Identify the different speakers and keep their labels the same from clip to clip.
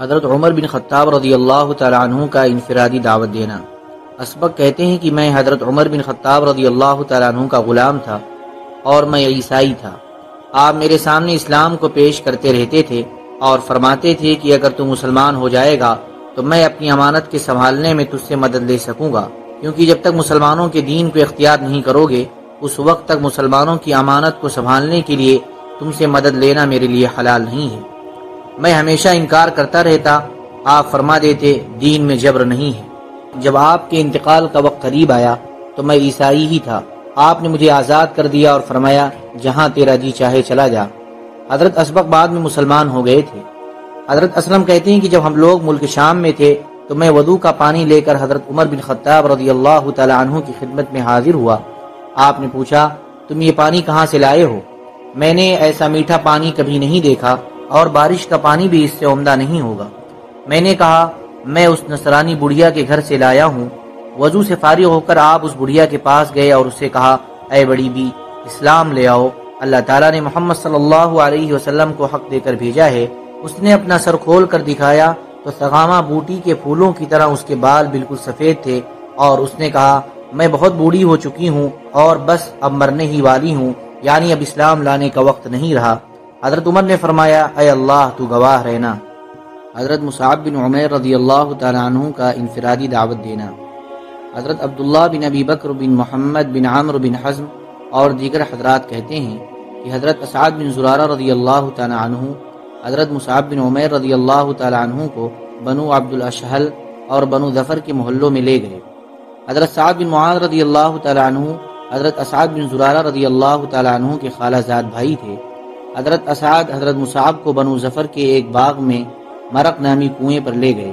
Speaker 1: حضرت عمر بن خطاب رضی اللہ تعالیٰ عنہ کا انفرادی دعوت دینا۔ اسبق کہتے ہیں کہ میں حضرت عمر بن خطاب رضی اللہ تعالیٰ عنہ کا غلام تھا اور میں عیسائی تھا۔ آپ میرے سامنے اسلام کو پیش کرتے رہتے تھے اور فرماتے تھے کہ اگر تو مسلمان ہو جائے گا تو میں اپنی امانت کے سنبھالنے میں تجھ سے مدد لے سکوں گا۔ کیونکہ جب تک مسلمانوں کے دین کو اختیار نہیں کرو گے اس وقت تک مسلمانوں کی امانت کو سنبھالنے کے لیے تم سے مدد لینا میرے لیے حلال نہیں ہے۔ میں ہمیشہ انکار کرتا رہتا، آپ فرما دیتے، دین میں جبر نہیں ہے۔ جب آپ کے انتقال کا وقت قریب آیا، تو میں عیسائی ہی تھا۔ آپ نے مجھے آزاد کر دیا اور فرمایا، جہاں تیرا جی چاہے چلا جا۔ حضرت اسبق بعد میں مسلمان ہو گئے تھے۔ حضرت اسلم کہتے ہیں کہ جب ہم لوگ ملک شام میں تھے، تو میں ودو کا پانی لے کر حضرت عمر بن خطاب رضی اللہ تعالی عنہ کی خدمت میں حاضر ہوا۔ آپ نے پوچھا، تم یہ پانی کہاں سے لائے ہو؟ میں نے ایسا میٹھا پانی کبھی نہیں دیکھا۔ اور بارش کا پانی بھی اس سے عمدہ نہیں ہوگا۔ میں نے کہا، میں اس نصرانی بڑھیا کے گھر سے لایا ہوں۔ وضو سے فارغ ہو کر آپ اس بڑھیا کے پاس گئے اور اسے کہا، اے بڑی بھی اسلام لے آؤ۔ اللہ تعالیٰ نے محمد صلی اللہ علیہ وسلم کو حق دے کر بھیجا ہے۔ اس نے اپنا سر کھول کر دکھایا تو سغامہ بوٹی کے پھولوں کی طرح اس کے بال بالکل سفید تھے اور اس نے کہا، میں بہت بوڑھی ہو چکی ہوں اور بس اب مرنے ہی والی ہوں یعنی اب اسلام لانے کا وقت نہیں رہا۔ حضرت عمر نے فرمایا، اے اللہ، تو گواہ رہنا۔ حضرت مصعب بن عمیر رضی اللہ تعالیٰ عنہ کا انفرادی دعوت دینا۔ حضرت عبداللہ بن ابی بکر بن محمد بن عامر بن حزم اور دیگر حضرات کہتے ہیں کہ حضرت اسعد بن زرارہ رضی اللہ تعالیٰ عنہ، حضرت مصعب بن عمیر رضی اللہ تعالیٰ عنہ کو بنو عبد الاشحل اور بنو ظفر کے محلوں میں لے گئے۔ حضرت سعد بن معاذ رضی اللہ تعالیٰ عنہ، حضرت اسعد بن زرارہ رضی اللہ تعالیٰ عنہ کے خالہ زاد بھائی تھے۔ حضرت اسعد، حضرت مصعب کو بنو ظفر کے ایک باغ میں مرق نامی کنویں پر لے گئے۔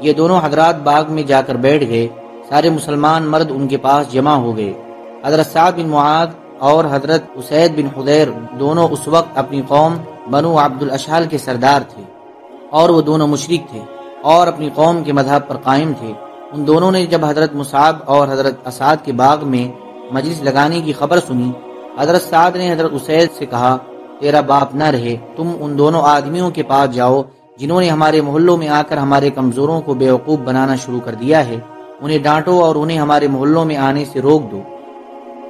Speaker 1: یہ دونوں حضرات باغ میں جا کر بیٹھ گئے۔ سارے مسلمان مرد ان کے پاس جمع ہو گئے۔ حضرت سعد بن معاد اور حضرت اسید بن خدیر دونوں اس وقت اپنی قوم بنو عبد الاشحال کے سردار تھے اور وہ دونوں مشرق تھے اور اپنی قوم کے مذہب پر قائم تھے۔ ان دونوں نے جب حضرت مصعب اور حضرت اسعد کے باغ میں مجلس لگانے کی خبر سنی، حضرت سعد نے حضرت اسید سے کہا تیرا باپ نہ رہے، تم ان دونوں آدمیوں کے پاس جاؤ جنہوں نے ہمارے محلوں میں آ کر ہمارے کمزوروں کو بیوقوف بنانا شروع کر دیا ہے۔ انہیں ڈانٹو اور انہیں ہمارے محلوں میں آنے سے روک دو۔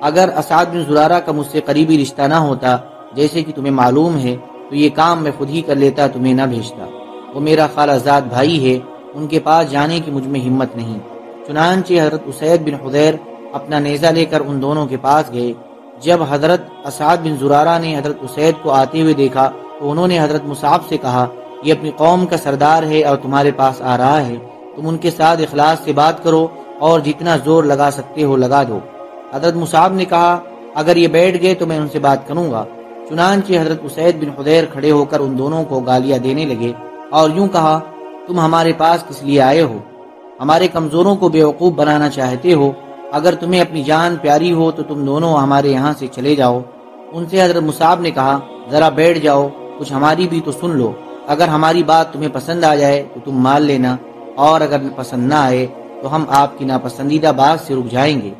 Speaker 1: اگر اسعد بن زرارہ کا مجھ سے قریبی رشتہ نہ ہوتا، جیسے کہ تمہیں معلوم ہے، تو یہ کام میں خود ہی کر لیتا، تمہیں نہ بھیجتا۔ وہ میرا خالہ زاد بھائی ہے، ان کے پاس جانے کی مجھ میں ہمت نہیں۔ چنانچہ حضرت اسید بن خدیر اپنا نیزہ لے کر ان دونوں کے پاس گئے۔ جب حضرت اسعد بن زرارہ نے حضرت اسید کو آتے ہوئے دیکھا تو انہوں نے حضرت مصعب سے کہا، یہ اپنی قوم کا سردار ہے اور تمہارے پاس آ رہا ہے۔ تم ان کے ساتھ اخلاص سے بات کرو اور جتنا زور لگا سکتے ہو لگا دو۔ حضرت مصعب نے کہا، اگر یہ بیٹھ گئے تو میں ان سے بات کروں گا۔ چنانچہ حضرت اسید بن خدیر کھڑے ہو کر ان دونوں کو گالیاں دینے لگے اور یوں کہا، تم ہمارے پاس کس لیے آئے ہو؟ ہمارے کمزوروں کو بیوقوف بنانا چاہتے ہو اگر تمہیں اپنی جان پیاری ہو تو تم دونوں ہمارے یہاں سے چلے جاؤ۔ ان سے حضرت مصعب نے کہا، ذرا بیٹھ جاؤ، کچھ ہماری بھی تو سن لو۔ اگر ہماری بات تمہیں پسند آ جائے تو تم مان لینا۔ اور اگر پسند نہ آئے تو ہم آپ کی ناپسندیدہ بات سے رک جائیں گے۔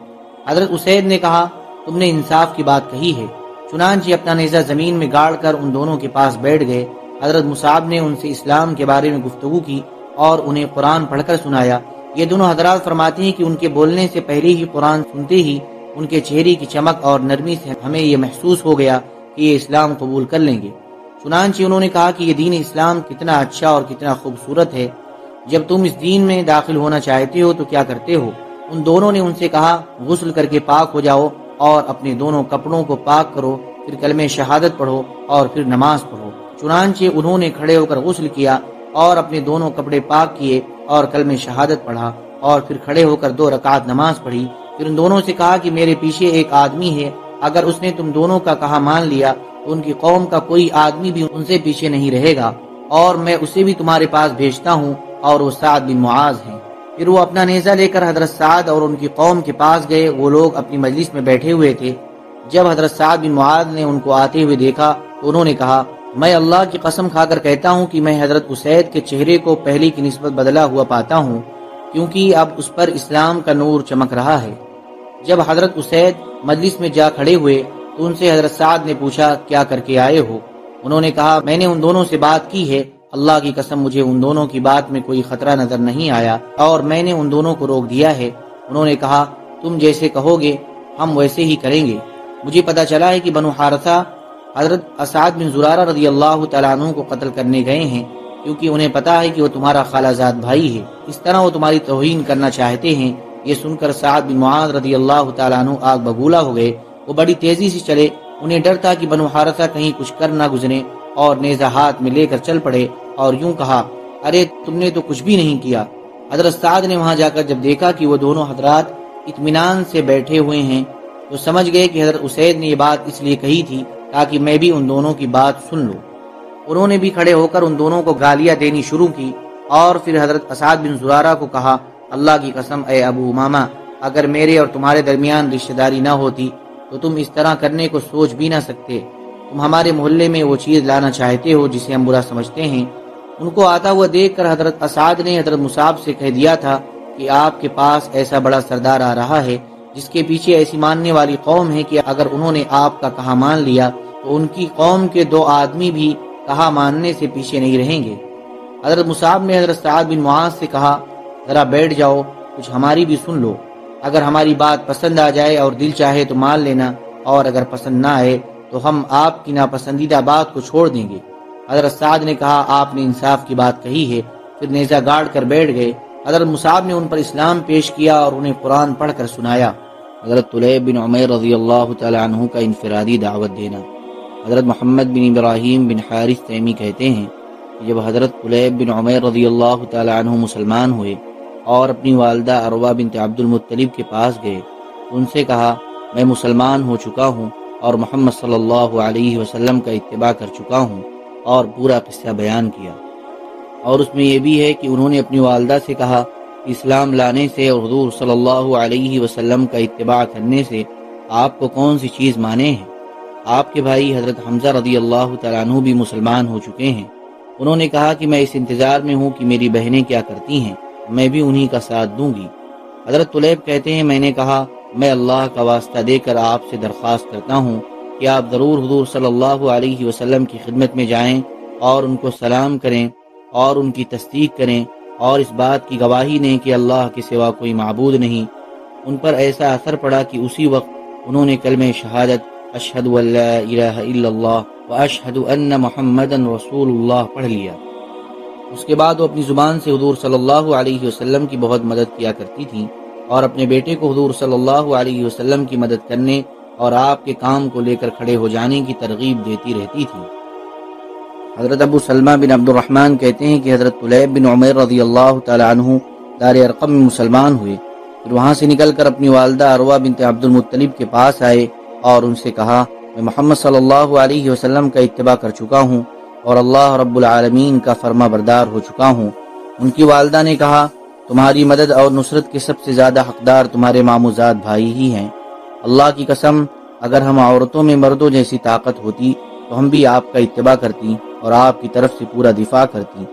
Speaker 1: حضرت اسید نے کہا، تم نے انصاف کی بات کہی ہے۔ چنانچہ اپنا نیزہ زمین میں گاڑ کر ان دونوں کے پاس بیٹھ گئے۔ حضرت مصعب نے ان سے اسلام کے بارے میں گفتگو کی اور انہیں قرآن پڑھ کر سنایا۔ یہ دونوں حضرات فرماتی ہیں کہ ان کے بولنے سے پہلے ہی قرآن سنتے ہی ان کے چہرے کی چمک اور نرمی سے ہمیں یہ محسوس ہو گیا کہ یہ اسلام قبول کر لیں گے۔ چنانچہ انہوں نے کہا کہ یہ دین اسلام کتنا اچھا اور کتنا خوبصورت ہے۔ جب تم اس دین میں داخل ہونا چاہتے ہو تو کیا کرتے ہو؟ ان دونوں نے ان سے کہا، غسل کر کے پاک ہو جاؤ اور اپنے دونوں کپڑوں کو پاک کرو، پھر کلمہ شہادت پڑھو اور پھر نماز پڑھو۔ چنانچہ انہوں نے کھڑے ہو کر غسل کیا اور اپنے دونوں کپڑے پاک کیے اور کل میں شہادت پڑھا اور پھر کھڑے ہو کر دو رکعت نماز پڑھی۔ پھر ان دونوں سے کہا کہ میرے پیچھے ایک آدمی ہے۔ اگر اس نے تم دونوں کا کہا مان لیا تو ان کی قوم کا کوئی آدمی بھی ان سے پیچھے نہیں رہے گا۔ اور میں اسے بھی تمہارے پاس بھیجتا ہوں اور وہ سعد بن معاذ ہیں۔ پھر وہ اپنا نیزہ لے کر حضرت سعد اور ان کی قوم کے پاس گئے۔ وہ لوگ اپنی مجلس میں بیٹھے ہوئے تھے۔ جب حضرت سعد بن معاذ نے ان کو آتے ہوئے دیکھا تو انہوں نے کہا میں اللہ کی قسم کھا کر کہتا ہوں کہ میں حضرت اسید کے چہرے کو پہلی کی نسبت بدلا ہوا پاتا ہوں، کیونکہ اب اس پر اسلام کا نور چمک رہا ہے۔ جب حضرت اسید مجلس میں جا کھڑے ہوئے، تو ان سے حضرت سعد نے پوچھا، کیا کر کے آئے ہو؟ انہوں نے کہا، میں نے ان دونوں سے بات کی ہے، اللہ کی قسم مجھے ان دونوں کی بات میں کوئی خطرہ نظر نہیں آیا، اور میں نے ان دونوں کو روک دیا ہے۔ انہوں نے کہا، تم جیسے کہو گے، ہم ویسے ہی کریں گے۔ مجھے پتا چلا ہے کہ بنو حارثہ حضرت اسعد بن زرارہ رضی اللہ تعالیٰ عنہ کو قتل کرنے گئے ہیں کیونکہ انہیں پتا ہے کہ وہ تمہارا خالہ زاد بھائی ہے۔ اس طرح وہ تمہاری توہین کرنا چاہتے ہیں۔ یہ سن کر سعد بن معاذ رضی اللہ تعالیٰ عنہ آگ بگولا ہو گئے۔ وہ بڑی تیزی سے چلے۔ انہیں ڈر تھا کہ بنو حارثہ کہیں کچھ کر نہ گزرے اور نیزہ ہاتھ میں لے کر چل پڑے اور یوں کہا، ارے، تم نے تو کچھ بھی نہیں کیا۔ حضرت سعد نے وہاں جا کر جب دیکھا کہ وہ دونوں حضرات اطمینان سے بیٹھے ہوئے ہیں، تو سمجھ گئے کہ حضرت اسید نے یہ بات اس لیے کہی تھی تاکہ میں بھی ان دونوں کی بات سن لوں۔ انہوں نے بھی کھڑے ہو کر ان دونوں کو گالیاں دینی شروع کی اور پھر حضرت اسعد بن زرارہ کو کہا، اللہ کی قسم، اے ابو ماما اگر میرے اور تمہارے درمیان رشتہ داری نہ ہوتی تو تم اس طرح کرنے کو سوچ بھی نہ سکتے۔ تم ہمارے محلے میں وہ چیز لانا چاہتے ہو جسے ہم برا سمجھتے ہیں۔ ان کو آتا ہوا دیکھ کر حضرت اسعد نے حضرت مصعب سے کہہ دیا تھا کہ آپ کے پاس ایسا بڑا سردار آ رہا ہے جس کے پیچھے ایسی ماننے والی قوم ہے کہ اگر انہوں نے آپ کا کہا مان لیا تو ان کی قوم کے دو آدمی بھی کہا ماننے سے پیچھے نہیں رہیں گے۔ حضرت مصعب نے حضرت سعد بن معاذ سے کہا، ذرا بیٹھ جاؤ، کچھ ہماری بھی سن لو۔ اگر ہماری بات پسند آ جائے اور دل چاہے تو مان لینا، اور اگر پسند نہ آئے تو ہم آپ کی ناپسندیدہ بات کو چھوڑ دیں گے۔ حضرت سعد نے کہا، آپ نے انصاف کی بات کہی ہے۔ پھر نیزہ گاڑ کر بیٹھ گئے۔ حضرت مصعب نے ان پر اسلام پیش کیا اور انہیں قرآن پڑھ کر سنایا۔ حضرت طلیب بن عمیر رضی اللہ تعالی عنہ کا انفرادی دعوت دینا۔ حضرت محمد بن ابراہیم بن حارث تیمی کہتے ہیں کہ جب حضرت طلیب بن عمیر رضی اللہ تعالی عنہ مسلمان ہوئے اور اپنی والدہ اروا بنت عبد المطلب کے پاس گئے، ان سے کہا، میں مسلمان ہو چکا ہوں اور محمد صلی اللہ علیہ وسلم کا اتباع کر چکا ہوں اور پورا قصہ بیان کیا۔ اور اس میں یہ بھی ہے کہ انہوں نے اپنی والدہ سے کہا، اسلام لانے سے اور حضور صلی اللہ علیہ وسلم کا اتباع کرنے سے آپ کو کون سی چیز مانے ہیں؟ آپ کے بھائی حضرت حمزہ رضی اللہ تعالیٰ عنہ بھی مسلمان ہو چکے ہیں۔ انہوں نے کہا کہ میں اس انتظار میں ہوں کہ میری بہنیں کیا کرتی ہیں، میں بھی انہی کا ساتھ دوں گی۔ حضرت طلیب کہتے ہیں، میں نے کہا، میں اللہ کا واسطہ دے کر آپ سے درخواست کرتا ہوں کہ آپ ضرور حضور صلی اللہ علیہ وسلم کی خدمت میں جائیں اور ان کو سلام کریں اور ان کی تصدیق کریں اور اس بات کی گواہی دیں کہ اللہ کے سوا کوئی معبود نہیں۔ ان پر ایسا اثر پڑا کہ اسی وقت انہوں نے کلمہ شہادت اشہد اللہ الہ الا اللہ و اشہد ان محمد رسول اللہ پڑھ لیا۔ اس کے بعد وہ اپنی زبان سے حضور صلی اللہ علیہ وسلم کی بہت مدد کیا کرتی تھیں اور اپنے بیٹے کو حضور صلی اللہ علیہ وسلم کی مدد کرنے اور آپ کے کام کو لے کر کھڑے ہو جانے کی ترغیب دیتی رہتی تھی۔ حضرت ابو سلمہ بن عبد الرحمن کہتے ہیں کہ حضرت طلیب بن عمر رضی اللہ تعالی عنہ دار ارقم میں مسلمان ہوئے۔ پھر وہاں سے نکل کر اپنی والدہ اروا بنت عبد المطلب کے پاس آئے۔ اور ان سے کہا، میں محمد صلی اللہ علیہ وسلم کا اتباع کر چکا ہوں اور اللہ رب العالمین کا فرما بردار ہو چکا ہوں. ان کی والدہ نے کہا، تمہاری مدد اور نصرت کے سب سے زیادہ حقدار تمہارے ماموزاد بھائی ہی ہیں۔ اللہ کی قسم، اگر ہم عورتوں میں مردوں جیسی طاقت ہوتی تو ہم بھی آپ کا اتباع کرتی اور آپ کی طرف سے پورا دفاع کرتی۔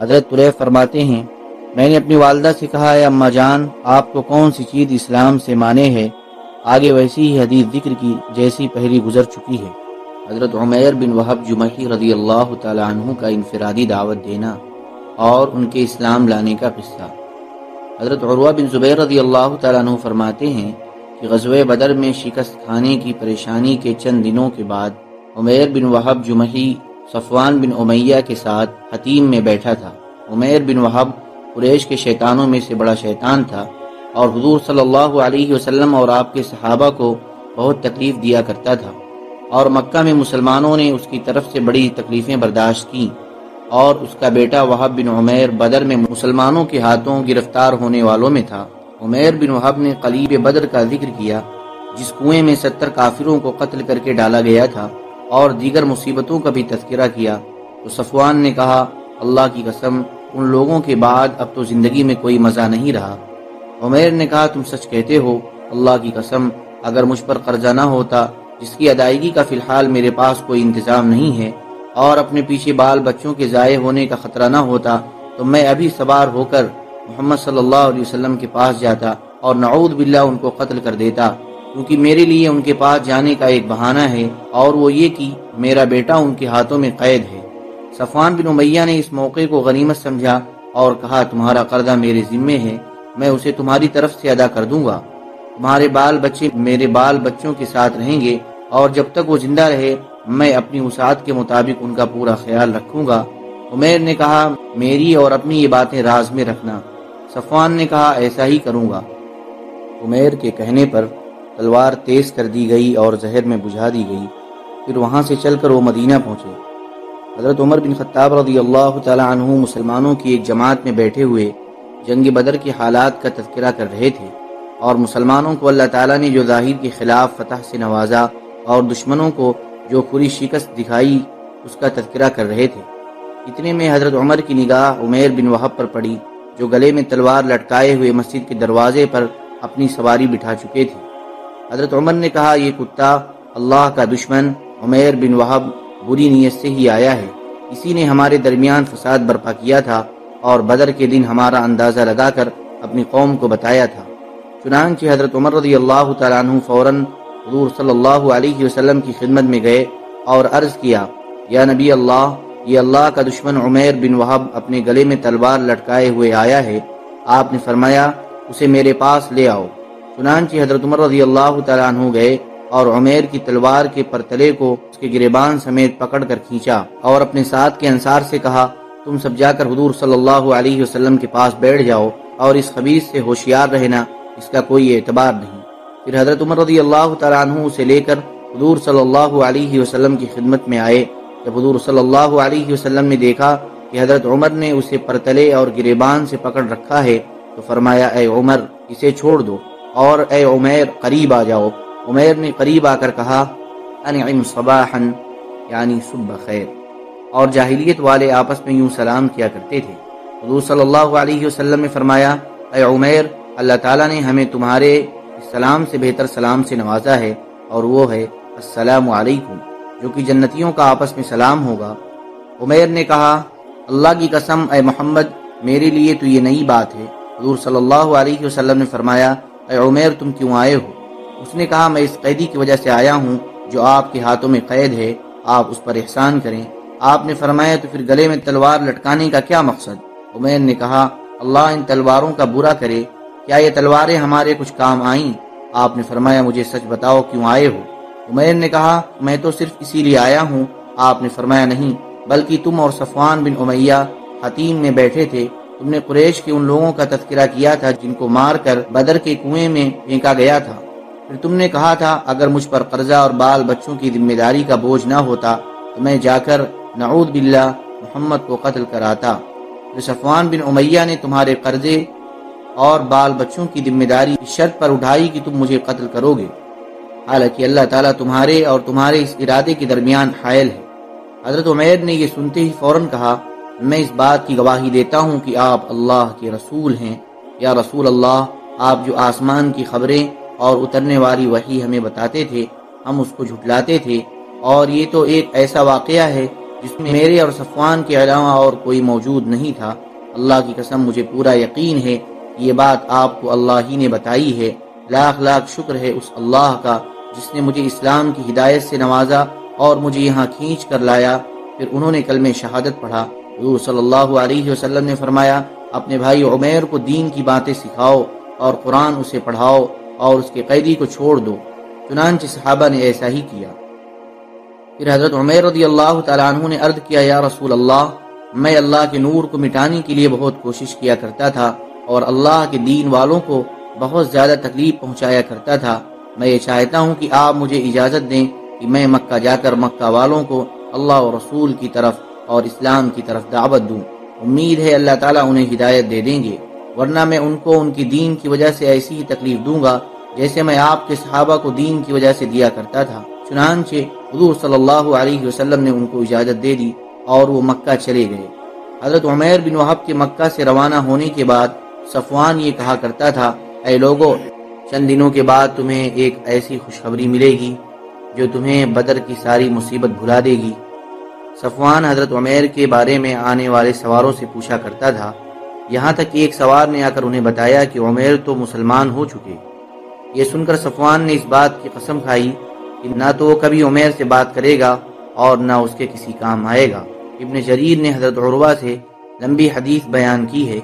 Speaker 1: حضرت طریف فرماتے ہیں، میں نے اپنی والدہ سے کہا ہے اما جان، آپ کو کون سی چیز اسلام سے مانے ہے آگے ویسی ہی حدیث ذکر کی جیسی پہلی گزر چکی ہے۔ حضرت عمیر بن وحب جمحی رضی اللہ تعالی عنہ کا انفرادی دعوت دینا اور ان کے اسلام لانے کا قصہ۔ حضرت عروہ بن زبیر رضی اللہ تعالیٰ عنہ فرماتے ہیں کہ غزوہ بدر میں شکست کھانے کی پریشانی کے چند دنوں کے بعد عمیر بن وحب جمحی صفوان بن امیہ کے ساتھ حتیم میں بیٹھا تھا۔ عمیر بن وحب قریش کے شیطانوں میں سے بڑا شیطان تھا۔ اور حضور صلی اللہ علیہ وسلم اور آپ کے صحابہ کو بہت تکلیف دیا کرتا تھا اور مکہ میں مسلمانوں نے اس کی طرف سے بڑی تکلیفیں برداشت کی اور اس کا بیٹا وحب بن عمیر بدر میں مسلمانوں کے ہاتھوں گرفتار ہونے والوں میں تھا۔ عمیر بن وحب نے قلیب بدر کا ذکر کیا، جس کنویں میں ستر کافروں کو قتل کر کے ڈالا گیا تھا اور دیگر مصیبتوں کا بھی تذکرہ کیا۔ تو صفوان نے کہا، اللہ کی قسم، ان لوگوں کے بعد اب تو زندگی میں کوئی مزہ نہیں رہا۔ عمیر نے کہا، تم سچ کہتے ہو، اللہ کی قسم، اگر مجھ پر قرضہ نہ ہوتا، جس کی ادائیگی کا فی الحال میرے پاس کوئی انتظام نہیں ہے، اور اپنے پیچھے بال بچوں کے ضائع ہونے کا خطرہ نہ ہوتا، تو میں ابھی سوار ہو کر محمد صلی اللہ علیہ وسلم کے پاس جاتا اور نعود باللہ ان کو قتل کر دیتا۔ کیونکہ میرے لیے ان کے پاس جانے کا ایک بہانہ ہے، اور وہ یہ کہ میرا بیٹا ان کے ہاتھوں میں قید ہے۔ صفوان بن امیہ نے اس موقع کو غنیمت سمجھا اور کہا، تمہارا قرضہ میرے ذمے ہے میں اسے تمہاری طرف سے ادا کر دوں گا۔ تمہارے بال بچے میرے بال بچوں کے ساتھ رہیں گے اور جب تک وہ زندہ رہے، میں اپنی وسعت کے مطابق ان کا پورا خیال رکھوں گا۔ عمیر نے کہا، میری اور اپنی یہ باتیں راز میں رکھنا۔ صفوان نے کہا، ایسا ہی کروں گا۔ عمیر کے کہنے پر تلوار تیز کر دی گئی اور زہر میں بجھا دی گئی۔ پھر وہاں سے چل کر وہ مدینہ پہنچے۔ حضرت عمر بن خطاب رضی اللہ تعالی عنہ مسلمانوں کی ایک جماعت میں بیٹھے ہوئے جنگ بدر کے حالات کا تذکرہ کر رہے تھے اور مسلمانوں کو اللہ تعالیٰ نے جو ظاہر کے خلاف فتح سے نوازا اور دشمنوں کو جو پوری شکست دکھائی، اس کا تذکرہ کر رہے تھے۔ اتنے میں حضرت عمر کی نگاہ عمیر بن وحب پر پڑی، جو گلے میں تلوار لٹکائے ہوئے مسجد کے دروازے پر اپنی سواری بٹھا چکے تھے۔ حضرت عمر نے کہا، یہ کتا اللہ کا دشمن عمیر بن وحب بری نیت سے ہی آیا ہے۔ اسی نے ہمارے درمیان فساد برپا کیا تھا۔ اور بدر کے دن ہمارا اندازہ لگا کر اپنی قوم کو بتایا تھا۔ چنانچہ حضرت عمر رضی اللہ تعالیٰ عنہ فوراً حضور صلی اللہ علیہ وسلم کی خدمت میں گئے اور عرض کیا، یا نبی اللہ، یہ اللہ کا دشمن عمیر بن وحب اپنے گلے میں تلوار لٹکائے ہوئے آیا ہے۔ آپ نے فرمایا، اسے میرے پاس لے آؤ۔ چنانچہ حضرت عمر رضی اللہ تعالیٰ عنہ گئے اور عمیر کی تلوار کے پرتلے کو اس کے گریبان سمیت پکڑ کر کھینچا اور اپنے ساتھ کے انصار سے کہا تم سب جا کر حضور صلی اللہ علیہ وسلم کے پاس بیٹھ جاؤ اور اس خبیص سے ہوشیار رہنا اس کا کوئی اعتبار نہیں۔ پھر حضرت عمر رضی اللہ تعالیٰ عنہ اسے لے کر حضور صلی اللہ علیہ وسلم کی خدمت میں آئے۔ جب حضور صلی اللہ علیہ وسلم نے دیکھا کہ حضرت عمر نے اسے پرتلے اور گریبان سے پکڑ رکھا ہے تو فرمایا، اے عمر، اسے چھوڑ دو اور اے عمیر، قریب آ جاؤ۔ عمیر نے قریب آ کر کہا، انعم صباحا یعنی صبح خیر۔ اور جاہلیت والے آپس میں یوں سلام کیا کرتے تھے۔ حضور صلی اللہ علیہ وسلم نے فرمایا، اے عمیر، اللہ تعالیٰ نے ہمیں تمہارے سلام سے بہتر سلام سے نوازا ہے اور وہ ہے السلام علیکم، جو کہ جنتیوں کا آپس میں سلام ہوگا۔ عمیر نے کہا، اللہ کی قسم، اے محمد، میرے لیے تو یہ نئی بات ہے۔ حضور صلی اللہ علیہ وسلم نے فرمایا، اے عمیر، تم کیوں آئے ہو؟ اس نے کہا، میں اس قیدی کی وجہ سے آیا ہوں، جو آپ کے ہاتھوں میں قید ہے، آپ اس پر احسان کریں۔ آپ نے فرمایا تو پھر گلے میں تلوار لٹکانے کا کیا مقصد؟ عمیر نے کہا، اللہ ان تلواروں کا برا کرے، کیا یہ تلواریں ہمارے کچھ کام آئیں؟ آپ نے فرمایا، مجھے سچ بتاؤ کیوں آئے ہو؟ عمیر نے کہا، میں تو صرف اسی لیے آیا ہوں۔ آپ نے فرمایا، نہیں، بلکہ تم اور صفوان بن امیہ حتیم میں بیٹھے تھے۔ تم نے قریش کے ان لوگوں کا تذکرہ کیا تھا، جن کو مار کر بدر کے کنویں میں پھینکا گیا تھا۔ پھر تم نے کہا تھا، اگر مجھ پر قرضہ اور بال بچوں کی ذمہ داری کا بوجھ نہ ہوتا، تو میں جا کر نعود باللہ، محمد کو قتل کراتا۔ صفوان بن امیہ نے تمہارے قرضے اور بال بچوں کی ذمہ داری اس شرط پر اٹھائی کہ تم مجھے قتل کرو گے۔ حالانکہ اللہ تعالیٰ تمہارے اور تمہارے اس ارادے کے درمیان حائل ہے۔ حضرت عمیر نے یہ سنتے ہی فوراً کہا، میں اس بات کی گواہی دیتا ہوں کہ آپ اللہ کے رسول ہیں۔ یا رسول اللہ، آپ جو آسمان کی خبریں اور اترنے والی وحی ہمیں بتاتے تھے، ہم اس کو جھٹلاتے تھے۔ اور یہ تو ایک ایسا واقعہ ہے جس میں میرے اور صفوان کے علاوہ اور کوئی موجود نہیں تھا۔ اللہ کی قسم، مجھے پورا یقین ہے یہ بات آپ کو اللہ ہی نے بتائی ہے۔ لاکھ لاکھ شکر ہے اس اللہ کا، جس نے مجھے اسلام کی ہدایت سے نوازا اور مجھے یہاں کھینچ کر لایا۔ پھر انہوں نے کلمہ شہادت پڑھا۔ حضور صلی اللہ علیہ وسلم نے فرمایا، اپنے بھائی عمیر کو دین کی باتیں سکھاؤ اور قرآن اسے پڑھاؤ اور اس کے قیدی کو چھوڑ دو۔ چنانچہ صحابہ نے ایسا ہی کیا۔ پھر حضرت عمیر رضی اللہ تعالیٰ عنہ نے عرض کیا، یا رسول اللہ، میں اللہ کے نور کو مٹانے کے لیے بہت کوشش کیا کرتا تھا اور اللہ کے دین والوں کو بہت زیادہ تکلیف پہنچایا کرتا تھا۔ میں یہ چاہتا ہوں کہ آپ مجھے اجازت دیں کہ میں مکہ جا کر مکہ والوں کو اللہ و رسول کی طرف اور اسلام کی طرف دعوت دوں۔ امید ہے اللہ تعالیٰ انہیں ہدایت دے دیں گے، ورنہ میں ان کو ان کی دین کی وجہ سے ایسی ہی تکلیف دوں گا جیسے میں آپ کے صحابہ کو دین کی وجہ سے دیا کرتا تھا۔ چنانچہ حضور صلی اللہ علیہ وسلم نے ان کو اجازت دے دی اور وہ مکہ چلے گئے۔ حضرت عمیر بن وحب کے مکہ سے روانہ ہونے کے بعد صفوان یہ کہا کرتا تھا، اے لوگو، چند دنوں کے بعد تمہیں ایک ایسی خوشخبری ملے گی جو تمہیں بدر کی ساری مصیبت بھلا دے گی۔ صفوان حضرت عمیر کے بارے میں آنے والے سواروں سے پوچھا کرتا تھا۔ یہاں تک کہ ایک سوار نے آ کر انہیں بتایا کہ عمیر تو مسلمان ہو چکے۔ یہ سن کر صفوان نے اس بات کی قسم کھائی نہ تو وہ کبھی عمیر سے بات کرے گا اور نہ اس کے کسی کام آئے گا۔ ابن جریر نے حضرت عروہ سے لمبی حدیث بیان کی ہے،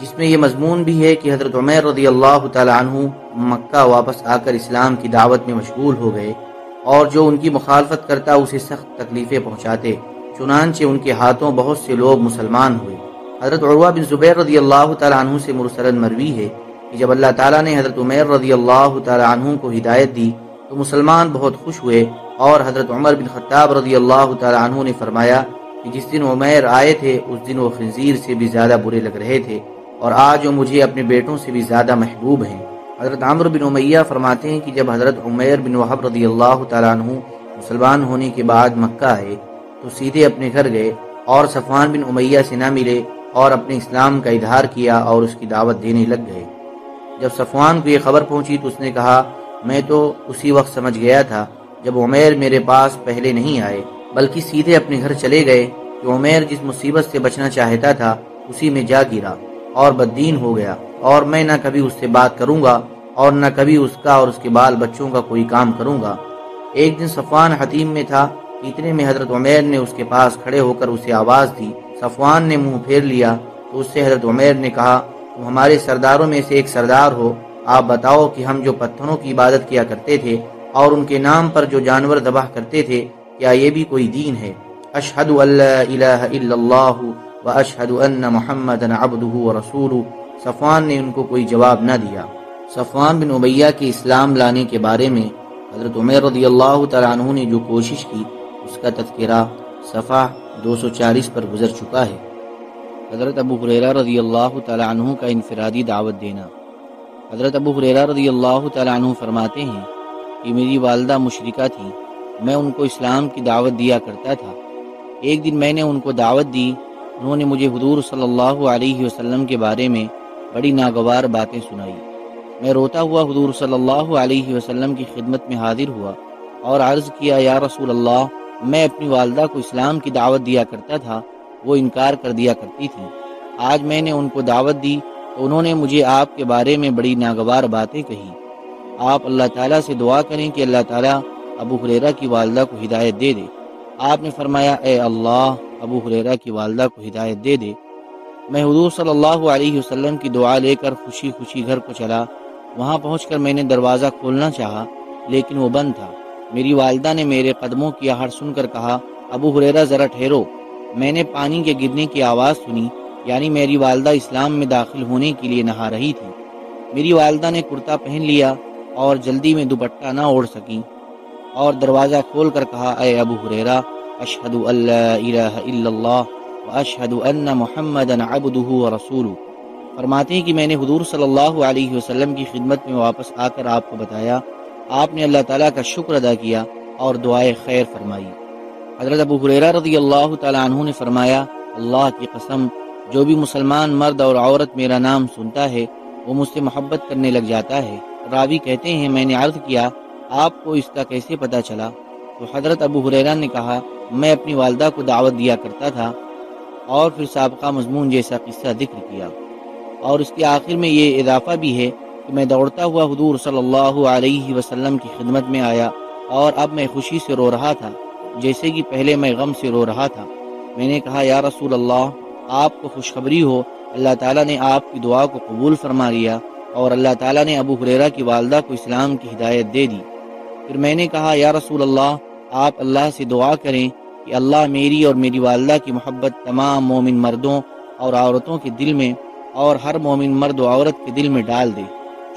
Speaker 1: جس میں یہ مضمون بھی ہے کہ حضرت عمیر رضی اللہ تعالیٰ عنہ مکہ واپس آ کر اسلام کی دعوت میں مشغول ہو گئے اور جو ان کی مخالفت کرتا اسے سخت تکلیفیں پہنچاتے، چنانچہ ان کے ہاتھوں بہت سے لوگ مسلمان ہوئے۔ حضرت عروہ بن زبیر رضی اللہ تعالیٰ عنہ سے مرسلن مروی ہے کہ جب اللہ تعالیٰ نے حضرت عمیر رضی اللہ تعالیٰ عنہ کو ہدایت دی تو مسلمان بہت خوش ہوئے اور حضرت عمر بن خطاب رضی اللہ تعالیٰ عنہ نے فرمایا کہ جس دن عمیر آئے تھے، اس دن وہ خنزیر سے بھی زیادہ برے لگ رہے تھے اور آج وہ مجھے اپنے بیٹوں سے بھی زیادہ محبوب ہیں۔ حضرت عمر بن امیہ فرماتے ہیں کہ جب حضرت عمیر بن وحب رضی اللہ تعالیٰ عنہ مسلمان ہونے کے بعد مکہ آئے تو سیدھے اپنے گھر گئے اور صفوان بن امیہ سے نہ ملے اور اپنے اسلام کا اظہار کیا اور اس کی دعوت دینے لگ گئے۔ جب صفوان کو یہ خبر پہنچی تو اس نے کہا میں تو اسی وقت سمجھ گیا تھا جب عمیر میرے پاس پہلے نہیں آئے، بلکہ سیدھے اپنے گھر چلے گئے کہ عمیر جس مصیبت سے بچنا چاہتا تھا اسی میں جا گرا اور بدین ہو گیا اور میں نہ کبھی اس سے بات کروں گا اور نہ کبھی اس کا اور اس کے بال بچوں کا کوئی کام کروں گا۔ ایک دن صفوان حتیم میں تھا، اتنے میں حضرت عمیر نے اس کے پاس کھڑے ہو کر اسے آواز دی۔ صفوان نے منہ پھیر لیا تو اس سے حضرت عمیر نے کہا، تم ہمارے سرداروں میں سے ایک سردار ہو آپ بتاؤ کہ ہم جو پتھروں کی عبادت کیا کرتے تھے اور ان کے نام پر جو جانور ذبح کرتے تھے، کیا یہ بھی کوئی دین ہے؟ اشہد اللہ الہ الا اللہ و اشہد ان محمد عبدہ و رسول صفوان نے ان کو کوئی جواب نہ دیا۔ صفوان بن عبیہ کے اسلام لانے کے بارے میں حضرت عمر رضی اللہ تعالیٰ عنہ نے جو کوشش کی، اس کا تذکرہ صفحہ دو سو چالیس پر گزر چکا ہے۔ حضرت ابو حریرہ رضی اللہ تعالیٰ عنہ کا انفرادی دعوت دینا۔ حضرت ابو حریرہ رضی اللہ تعالیٰ عنہ فرماتے ہیں کہ میری والدہ مشرکہ تھی، میں ان کو اسلام کی دعوت دیا کرتا تھا۔ ایک دن میں نے ان کو دعوت دی، انہوں نے مجھے حضور صلی اللہ علیہ وسلم کے بارے میں بڑی ناگوار باتیں سنائی۔ میں روتا ہوا حضور صلی اللہ علیہ وسلم کی خدمت میں حاضر ہوا اور عرض کیا، یا رسول اللہ، میں اپنی والدہ کو اسلام کی دعوت دیا کرتا تھا، وہ انکار کر دیا کرتی تھی۔ آج میں نے ان کو دعوت دی تو انہوں نے مجھے آپ کے بارے میں بڑی ناگوار باتیں کہی آپ اللہ تعالیٰ سے دعا کریں کہ اللہ تعالیٰ ابو حریرہ کی والدہ کو ہدایت دے دے۔ آپ نے فرمایا، اے اللہ، ابو حریرہ کی والدہ کو ہدایت دے دے۔ میں حضور صلی اللہ علیہ وسلم کی دعا لے کر خوشی خوشی گھر کو چلا۔ وہاں پہنچ کر میں نے دروازہ کھولنا چاہا، لیکن وہ بند تھا۔ میری والدہ نے میرے قدموں کی آہٹ سن کر کہا، ابو حریرہ ذرا ٹھہرو۔ میں نے پانی کے گرنے کی آواز سنی۔ یعنی میری والدہ اسلام میں داخل ہونے کے لیے نہا رہی تھی۔ میری والدہ نے کرتا پہن لیا اور جلدی میں دوپٹہ نہ اوڑھ سکی اور دروازہ کھول کر کہا، اے ابو حریرہ اشہد اللہ الہ الا اللہ و اشہد ان محمد عبدہ و رسول فرماتے ہیں کہ میں نے حضور صلی اللہ علیہ وسلم کی خدمت میں واپس آ کر آپ کو بتایا، آپ نے اللہ تعالیٰ کا شکر ادا کیا اور دعائے خیر فرمائی۔ حضرت ابو حریرہ رضی اللہ تعالیٰ عنہ نے فرمایا، اللہ کی قسم جو بھی مسلمان مرد اور عورت میرا نام سنتا ہے، وہ مجھ سے محبت کرنے لگ جاتا ہے۔ راوی کہتے ہیں، میں نے عرض کیا، آپ کو اس کا کیسے پتا چلا؟ تو حضرت ابو حریرہ نے کہا، میں اپنی والدہ کو دعوت دیا کرتا تھا اور پھر سابقہ مضمون جیسا قصہ ذکر کیا۔ اور اس کے آخر میں یہ اضافہ بھی ہے کہ میں دوڑتا ہوا حضور صلی اللہ علیہ وسلم کی خدمت میں آیا اور اب میں خوشی سے رو رہا تھا، جیسے کہ پہلے میں غم سے رو رہا تھا۔ میں نے کہا، یا رسول اللہ آپ کو خوشخبری ہو، اللہ تعالیٰ نے آپ کی دعا کو قبول فرما لیا اور اللہ تعالیٰ نے ابو حریرہ کی والدہ کو اسلام کی ہدایت دے دی۔ پھر میں نے کہا، یا رسول اللہ، آپ اللہ سے دعا کریں کہ اللہ میری اور میری والدہ کی محبت تمام مومن مردوں اور عورتوں کے دل میں اور ہر مومن مرد و عورت کے دل میں ڈال دے۔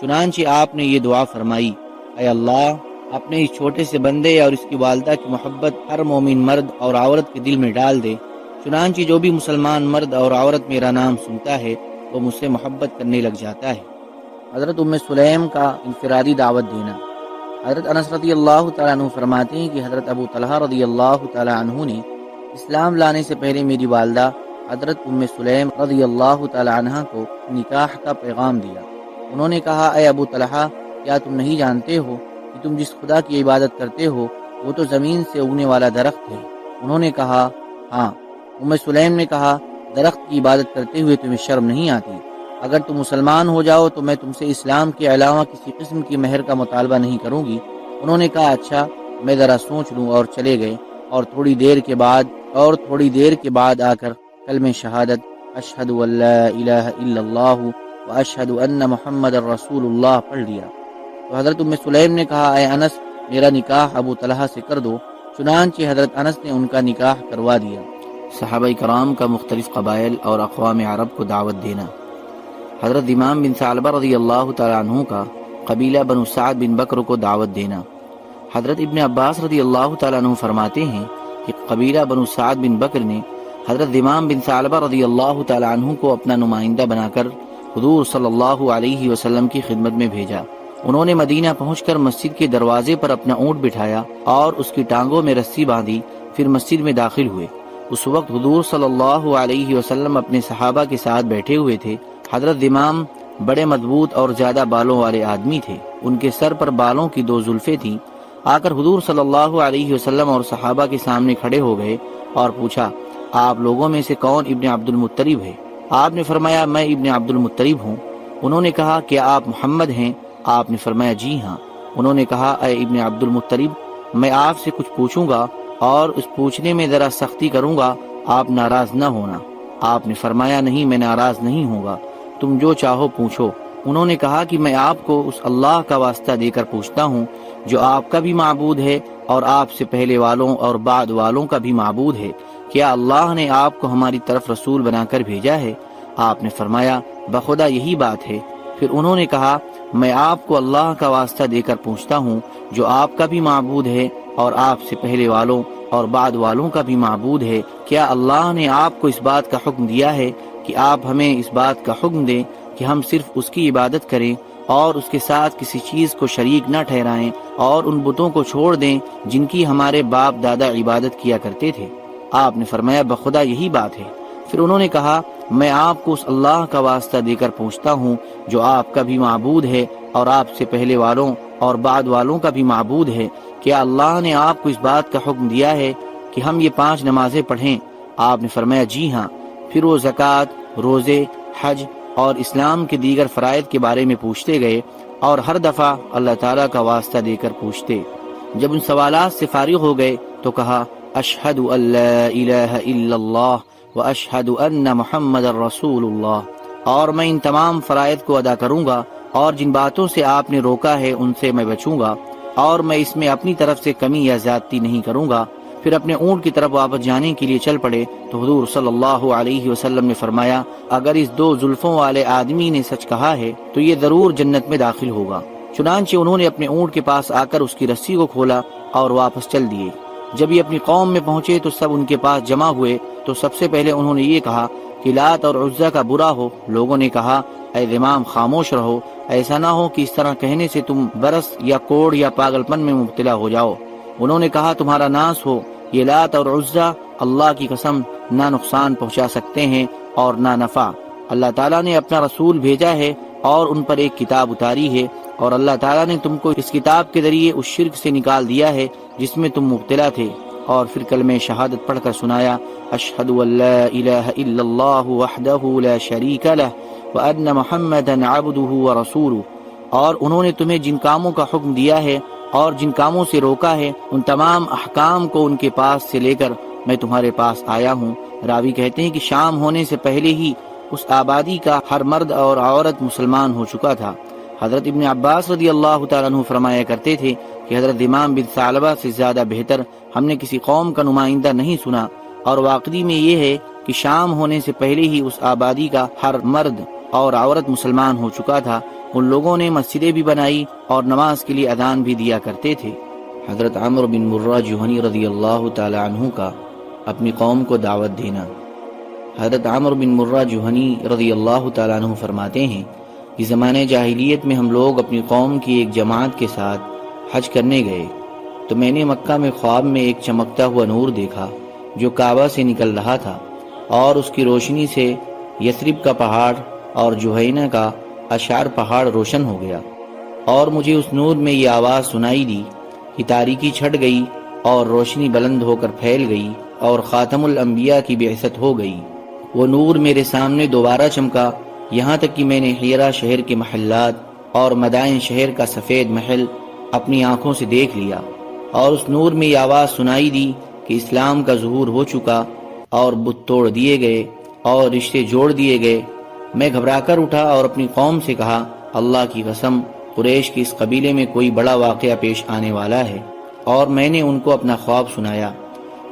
Speaker 1: چنانچہ آپ نے یہ دعا فرمائی، اے اللہ، اپنے اس چھوٹے سے بندے اور اس کی والدہ کی محبت ہر مومن مرد اور عورت کے دل میں ڈال دے۔ چنانچہ جو بھی مسلمان مرد اور عورت میرا نام سنتا ہے، وہ مجھ سے محبت کرنے لگ جاتا ہے۔ حضرت ام سلیم کا انفرادی دعوت دینا۔ حضرت انس رضی اللہ تعالیٰ عنہ فرماتے ہیں کہ حضرت ابو طلحہ رضی اللہ تعالیٰ عنہ نے اسلام لانے سے پہلے میری والدہ حضرت ام سلیم رضی اللہ تعالیٰ عنہ کو نکاح کا پیغام دیا۔ انہوں نے کہا، اے ابو طلحہ، کیا تم نہیں جانتے ہو کہ تم جس خدا کی عبادت کرتے ہو، وہ تو زمین سے اگنے والا درخت ہے۔ انہوں نے کہا ہاں۔ ام سلیم نے کہا، درخت کی عبادت کرتے ہوئے تمہیں شرم نہیں آتی۔ اگر تم مسلمان ہو جاؤ تو میں تم سے اسلام کے علاوہ کسی قسم کی مہر کا مطالبہ نہیں کروں گی۔ انہوں نے کہا اچھا میں ذرا سوچ لوں اور چلے گئے۔ اور تھوڑی دیر کے بعد، اور تھوڑی دیر کے بعد آ کر کلم شہادت، اشہد اللہ الہ الا اللہ و اشہد ان محمد الرسول اللہ پڑھ لیا۔ تو حضرت ام سلیم نے کہا، اے انس، میرا نکاح ابو طلحہ سے کر دو۔ چنانچہ حضرت انس نے ان کا نکاح کروا دیا۔ صحابہ کرام کا مختلف قبائل اور اقوام عرب کو دعوت دینا۔ حضرت امام بن ثعلبہ رضی اللہ تعالیٰ عنہ کا قبیلہ بن سعد بن بکر کو دعوت دینا۔ حضرت ابن عباس رضی اللہ تعالیٰ عنہ فرماتے ہیں کہ قبیلہ بن سعد بن بکر نے حضرت امام بن ثعلبہ رضی اللہ تعالیٰ عنہ کو اپنا نمائندہ بنا کر حضور صلی اللہ علیہ وسلم کی خدمت میں بھیجا۔ انہوں نے مدینہ پہنچ کر مسجد کے دروازے پر اپنا اونٹ بٹھایا اور اس کی ٹانگوں میں رسی باندھی، پھر مسجد میں داخل ہوئے۔ اس وقت حضور صلی اللہ علیہ وسلم اپنے صحابہ کے ساتھ بیٹھے ہوئے تھے۔ حضرت امام بڑے مضبوط اور زیادہ بالوں والے آدمی تھے۔ ان کے سر پر بالوں کی دو زلفے تھیں۔ آ کر حضور صلی اللہ علیہ وسلم اور صحابہ کے سامنے کھڑے ہو گئے اور پوچھا، آپ لوگوں میں سے کون ابن عبد المطریب ہے؟ آپ نے فرمایا، میں ابن عبد المطریب ہوں۔ انہوں نے کہا کہ آپ محمد ہیں؟ آپ نے فرمایا جی ہاں۔ انہوں نے کہا، اے ابن عبد المطریب میں آپ سے کچھ پوچھوں گا۔ اور اس پوچھنے میں ذرا سختی کروں گا، آپ ناراض نہ ہونا۔ آپ نے فرمایا، نہیں، میں ناراض نہیں ہوں گا۔ تم جو چاہو پوچھو۔ انہوں نے کہا کہ میں آپ کو اس اللہ کا واسطہ دے کر پوچھتا ہوں، جو آپ کا بھی معبود ہے اور آپ سے پہلے والوں اور بعد والوں کا بھی معبود ہے۔ کیا اللہ نے آپ کو ہماری طرف رسول بنا کر بھیجا ہے؟ آپ نے فرمایا، بخدا یہی بات ہے۔ پھر انہوں نے کہا، میں آپ کو اللہ کا واسطہ دے کر پوچھتا ہوں، جو آپ کا بھی معبود ہے اور آپ سے پہلے والوں اور بعد والوں کا بھی معبود ہے۔ کیا اللہ نے آپ کو اس بات کا حکم دیا ہے کہ آپ ہمیں اس بات کا حکم دیں کہ ہم صرف اس کی عبادت کریں اور اس کے ساتھ کسی چیز کو شریک نہ ٹھہرائیں اور ان بتوں کو چھوڑ دیں جن کی ہمارے باپ دادا عبادت کیا کرتے تھے؟ آپ نے فرمایا، بخدا یہی بات ہے۔ پھر انہوں نے کہا، میں آپ کو اس اللہ کا واسطہ دے کر پوچھتا ہوں جو آپ کا بھی معبود ہے اور آپ سے پہلے والوں اور بعد والوں کا بھی معبود ہے۔ کیا اللہ نے آپ کو اس بات کا حکم دیا ہے کہ ہم یہ پانچ نمازیں پڑھیں۔ آپ نے فرمایا جی ہاں۔ پھر وہ زکوٰۃ، روزے، حج اور اسلام کے دیگر فرائض کے بارے میں پوچھتے گئے اور ہر دفعہ اللہ تعالیٰ کا واسطہ دے کر پوچھتے۔ جب ان سوالات سے فارغ ہو گئے تو کہا، اشہد اللہ الہ الا اللہ و اشہد ان محمد الرسول اللہ اور میں ان تمام فرائض کو ادا کروں گا اور جن باتوں سے آپ نے روکا ہے ان سے میں بچوں گا۔ اور میں اس میں اپنی طرف سے کمی یا زیادتی نہیں کروں گا، پھر اپنے اونٹ کی طرف واپس جانے کے لیے چل پڑے۔ تو حضور صلی اللہ علیہ وسلم نے فرمایا، اگر اس دو زلفوں والے آدمی نے سچ کہا ہے، تو یہ ضرور جنت میں داخل ہوگا۔ چنانچہ انہوں نے اپنے اونٹ کے پاس آ کر اس کی رسی کو کھولا اور واپس چل دیے۔ جب یہ اپنی قوم میں پہنچے تو سب ان کے پاس جمع ہوئے۔ تو سب سے پہلے انہوں نے یہ کہا کہ لات اور عزہ کا برا ہو۔ لوگوں نے کہا، اے امام خاموش رہو۔ ایسا نہ ہو کہ اس طرح کہنے سے تم برس یا کوڑ یا پاگل پن میں مبتلا ہو جاؤ۔ انہوں نے کہا، تمہارا ناس ہو۔ یہ لات اور عزہ اللہ کی قسم نہ نقصان پہنچا سکتے ہیں اور نہ نفع۔ اللہ تعالیٰ نے اپنا رسول بھیجا ہے اور ان پر ایک کتاب اتاری ہے اور اللہ تعالیٰ نے تم کو اس کتاب کے ذریعے اس شرک سے نکال دیا ہے جس میں تم مبتلا تھے۔ اور پھر کلمہ شہادت پڑھ کر سنایا اشہد اللہ الہ الا اللہ وحدہ لا شریک لہ۔ وان محمد عبدہ ورسولہ اور انہوں نے تمہیں جن کاموں کا حکم دیا ہے اور جن کاموں سے روکا ہے، ان تمام احکام کو ان کے پاس سے لے کر میں تمہارے پاس آیا ہوں۔ راوی کہتے ہیں کہ شام ہونے سے پہلے ہی اس آبادی کا ہر مرد اور عورت مسلمان ہو چکا تھا۔ حضرت ابن عباس رضی اللہ تعالیٰ عنہ فرمایا کرتے تھے کہ حضرت امام بن ثعلبہ سے زیادہ بہتر ہم نے کسی قوم کا نمائندہ نہیں سنا۔ اور واقعی میں یہ ہے کہ شام ہونے سے پہلے ہی اس آبادی کا ہر مرد اور عورت مسلمان ہو چکا تھا، ان لوگوں نے مسجدیں بھی بنائی اور نماز کے لیے ادان بھی دیا کرتے تھے۔ حضرت عمر بن مرہ جوہنی رضی اللہ تعالی عنہ کا اپنی قوم کو دعوت دینا۔ حضرت عمر بن مرہ جوہنی رضی اللہ تعالیٰ عنہ فرماتے ہیں کہ زمانے جاہلیت میں ہم لوگ اپنی قوم کی ایک جماعت کے ساتھ حج کرنے گئے۔ تو میں نے مکہ میں خواب میں ایک چمکتا ہوا نور دیکھا جو کعبہ سے نکل رہا تھا اور اس کی روشنی سے یسرب کا پہاڑ اور جوہینہ کا اشار پہاڑ روشن ہو گیا اور مجھے اس نور میں یہ آواز سنائی دی کہ تاریکی چھٹ گئی اور روشنی بلند ہو کر پھیل گئی اور خاتم الانبیاء کی بعثت ہو گئی۔ وہ نور میرے سامنے دوبارہ چمکا۔ یہاں تک کہ میں نے ہیرا شہر کے محلات اور مدائن شہر کا سفید محل اپنی آنکھوں سے دیکھ لیا اور اس نور میں یہ آواز سنائی دی کہ اسلام کا ظہور ہو چکا اور بت توڑ دیے گئے اور رشتے جوڑ دیے گئے میں گھبرا کر اٹھا اور اپنی قوم سے کہا، اللہ کی قسم، قریش کی اس قبیلے میں کوئی بڑا واقعہ پیش آنے والا ہے۔ اور میں نے ان کو اپنا خواب سنایا۔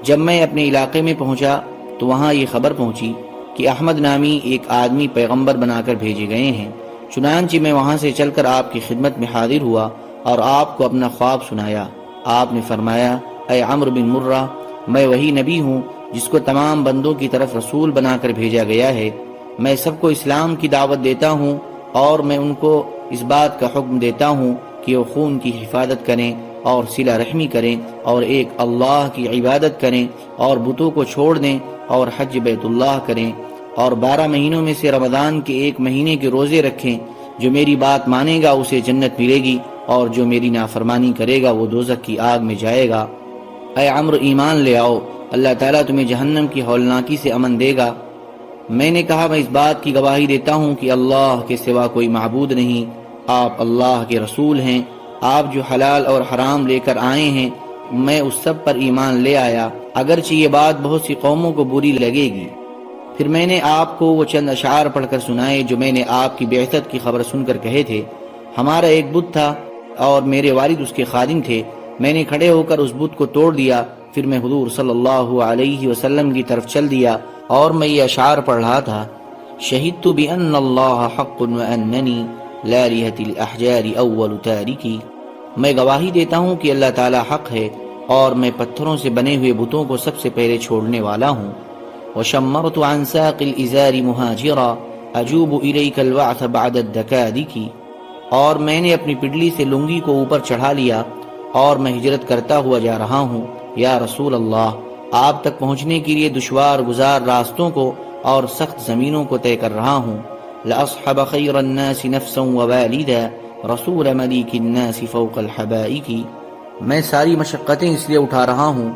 Speaker 1: جب میں اپنے علاقے میں پہنچا، تو وہاں یہ خبر پہنچی کہ احمد نامی ایک آدمی پیغمبر بنا کر بھیجے گئے ہیں۔ چنانچہ میں وہاں سے چل کر آپ کی خدمت میں حاضر ہوا اور آپ کو اپنا خواب سنایا۔ آپ نے فرمایا، اے عمر بن مرہ، میں وہی نبی ہوں جس کو تمام بندوں کی طرف رسول بنا کر بھیجا گیا ہے۔ میں سب کو اسلام کی دعوت دیتا ہوں اور میں ان کو اس بات کا حکم دیتا ہوں کہ وہ خون کی حفاظت کریں اور سلا رحمی کریں اور ایک اللہ کی عبادت کریں اور بتوں کو چھوڑ دیں اور حج بیت اللہ کریں اور بارہ مہینوں میں سے رمضان کے ایک مہینے کے روزے رکھیں۔ جو میری بات مانے گا اسے جنت ملے گی اور جو میری نافرمانی کرے گا وہ دوزک کی آگ میں جائے گا۔ اے عمر ایمان لے آؤ۔ اللہ تعالیٰ تمہیں جہنم کی ہولناکی سے امن دے گا۔ میں نے کہا میں اس بات کی گواہی دیتا ہوں کہ اللہ کے سوا کوئی معبود نہیں۔ آپ اللہ کے رسول ہیں۔ آپ جو حلال اور حرام لے کر آئے ہیں، میں اس سب پر ایمان لے آیا۔ اگرچہ یہ بات بہت سی قوموں کو بری لگے گی۔ پھر میں نے آپ کو وہ چند اشعار پڑھ کر سنائے جو میں نے آپ کی بعثت کی خبر سن کر کہے تھے۔ ہمارا ایک بت تھا اور میرے والد اس کے خادم تھے۔ میں نے کھڑے ہو کر اس بت کو توڑ دیا۔ پھر میں حضور صلی اللہ علیہ وسلم کی طرف چل دیا۔ اور میں یہ اشعار پڑھ رہا تھا شہید تو بأن اللہ حق وأننی لا الاحجار اول تارکی۔ میں گواہی دیتا ہوں کہ اللہ تعالی حق ہے اور میں پتھروں سے بنے ہوئے بتوں کو سب سے پہلے چھوڑنے والا ہوں۔ وشمرت عن ساق الازار مہاجرا اجوب الیک الوعث بعد الدکادکی اور میں نے اپنی پڈلی سے لنگی کو اوپر چڑھا لیا اور میں ہجرت کرتا ہوا جا رہا ہوں۔ یا رسول اللہ آپ تک پہنچنے کے لیے دشوار گزار راستوں کو اور سخت زمینوں کو طے کر رہا ہوں۔ لأصحب خیر الناس نفسا ووالدا رسول ملیک الناس فوق الحبائک میں ساری مشقتیں اس لیے اٹھا رہا ہوں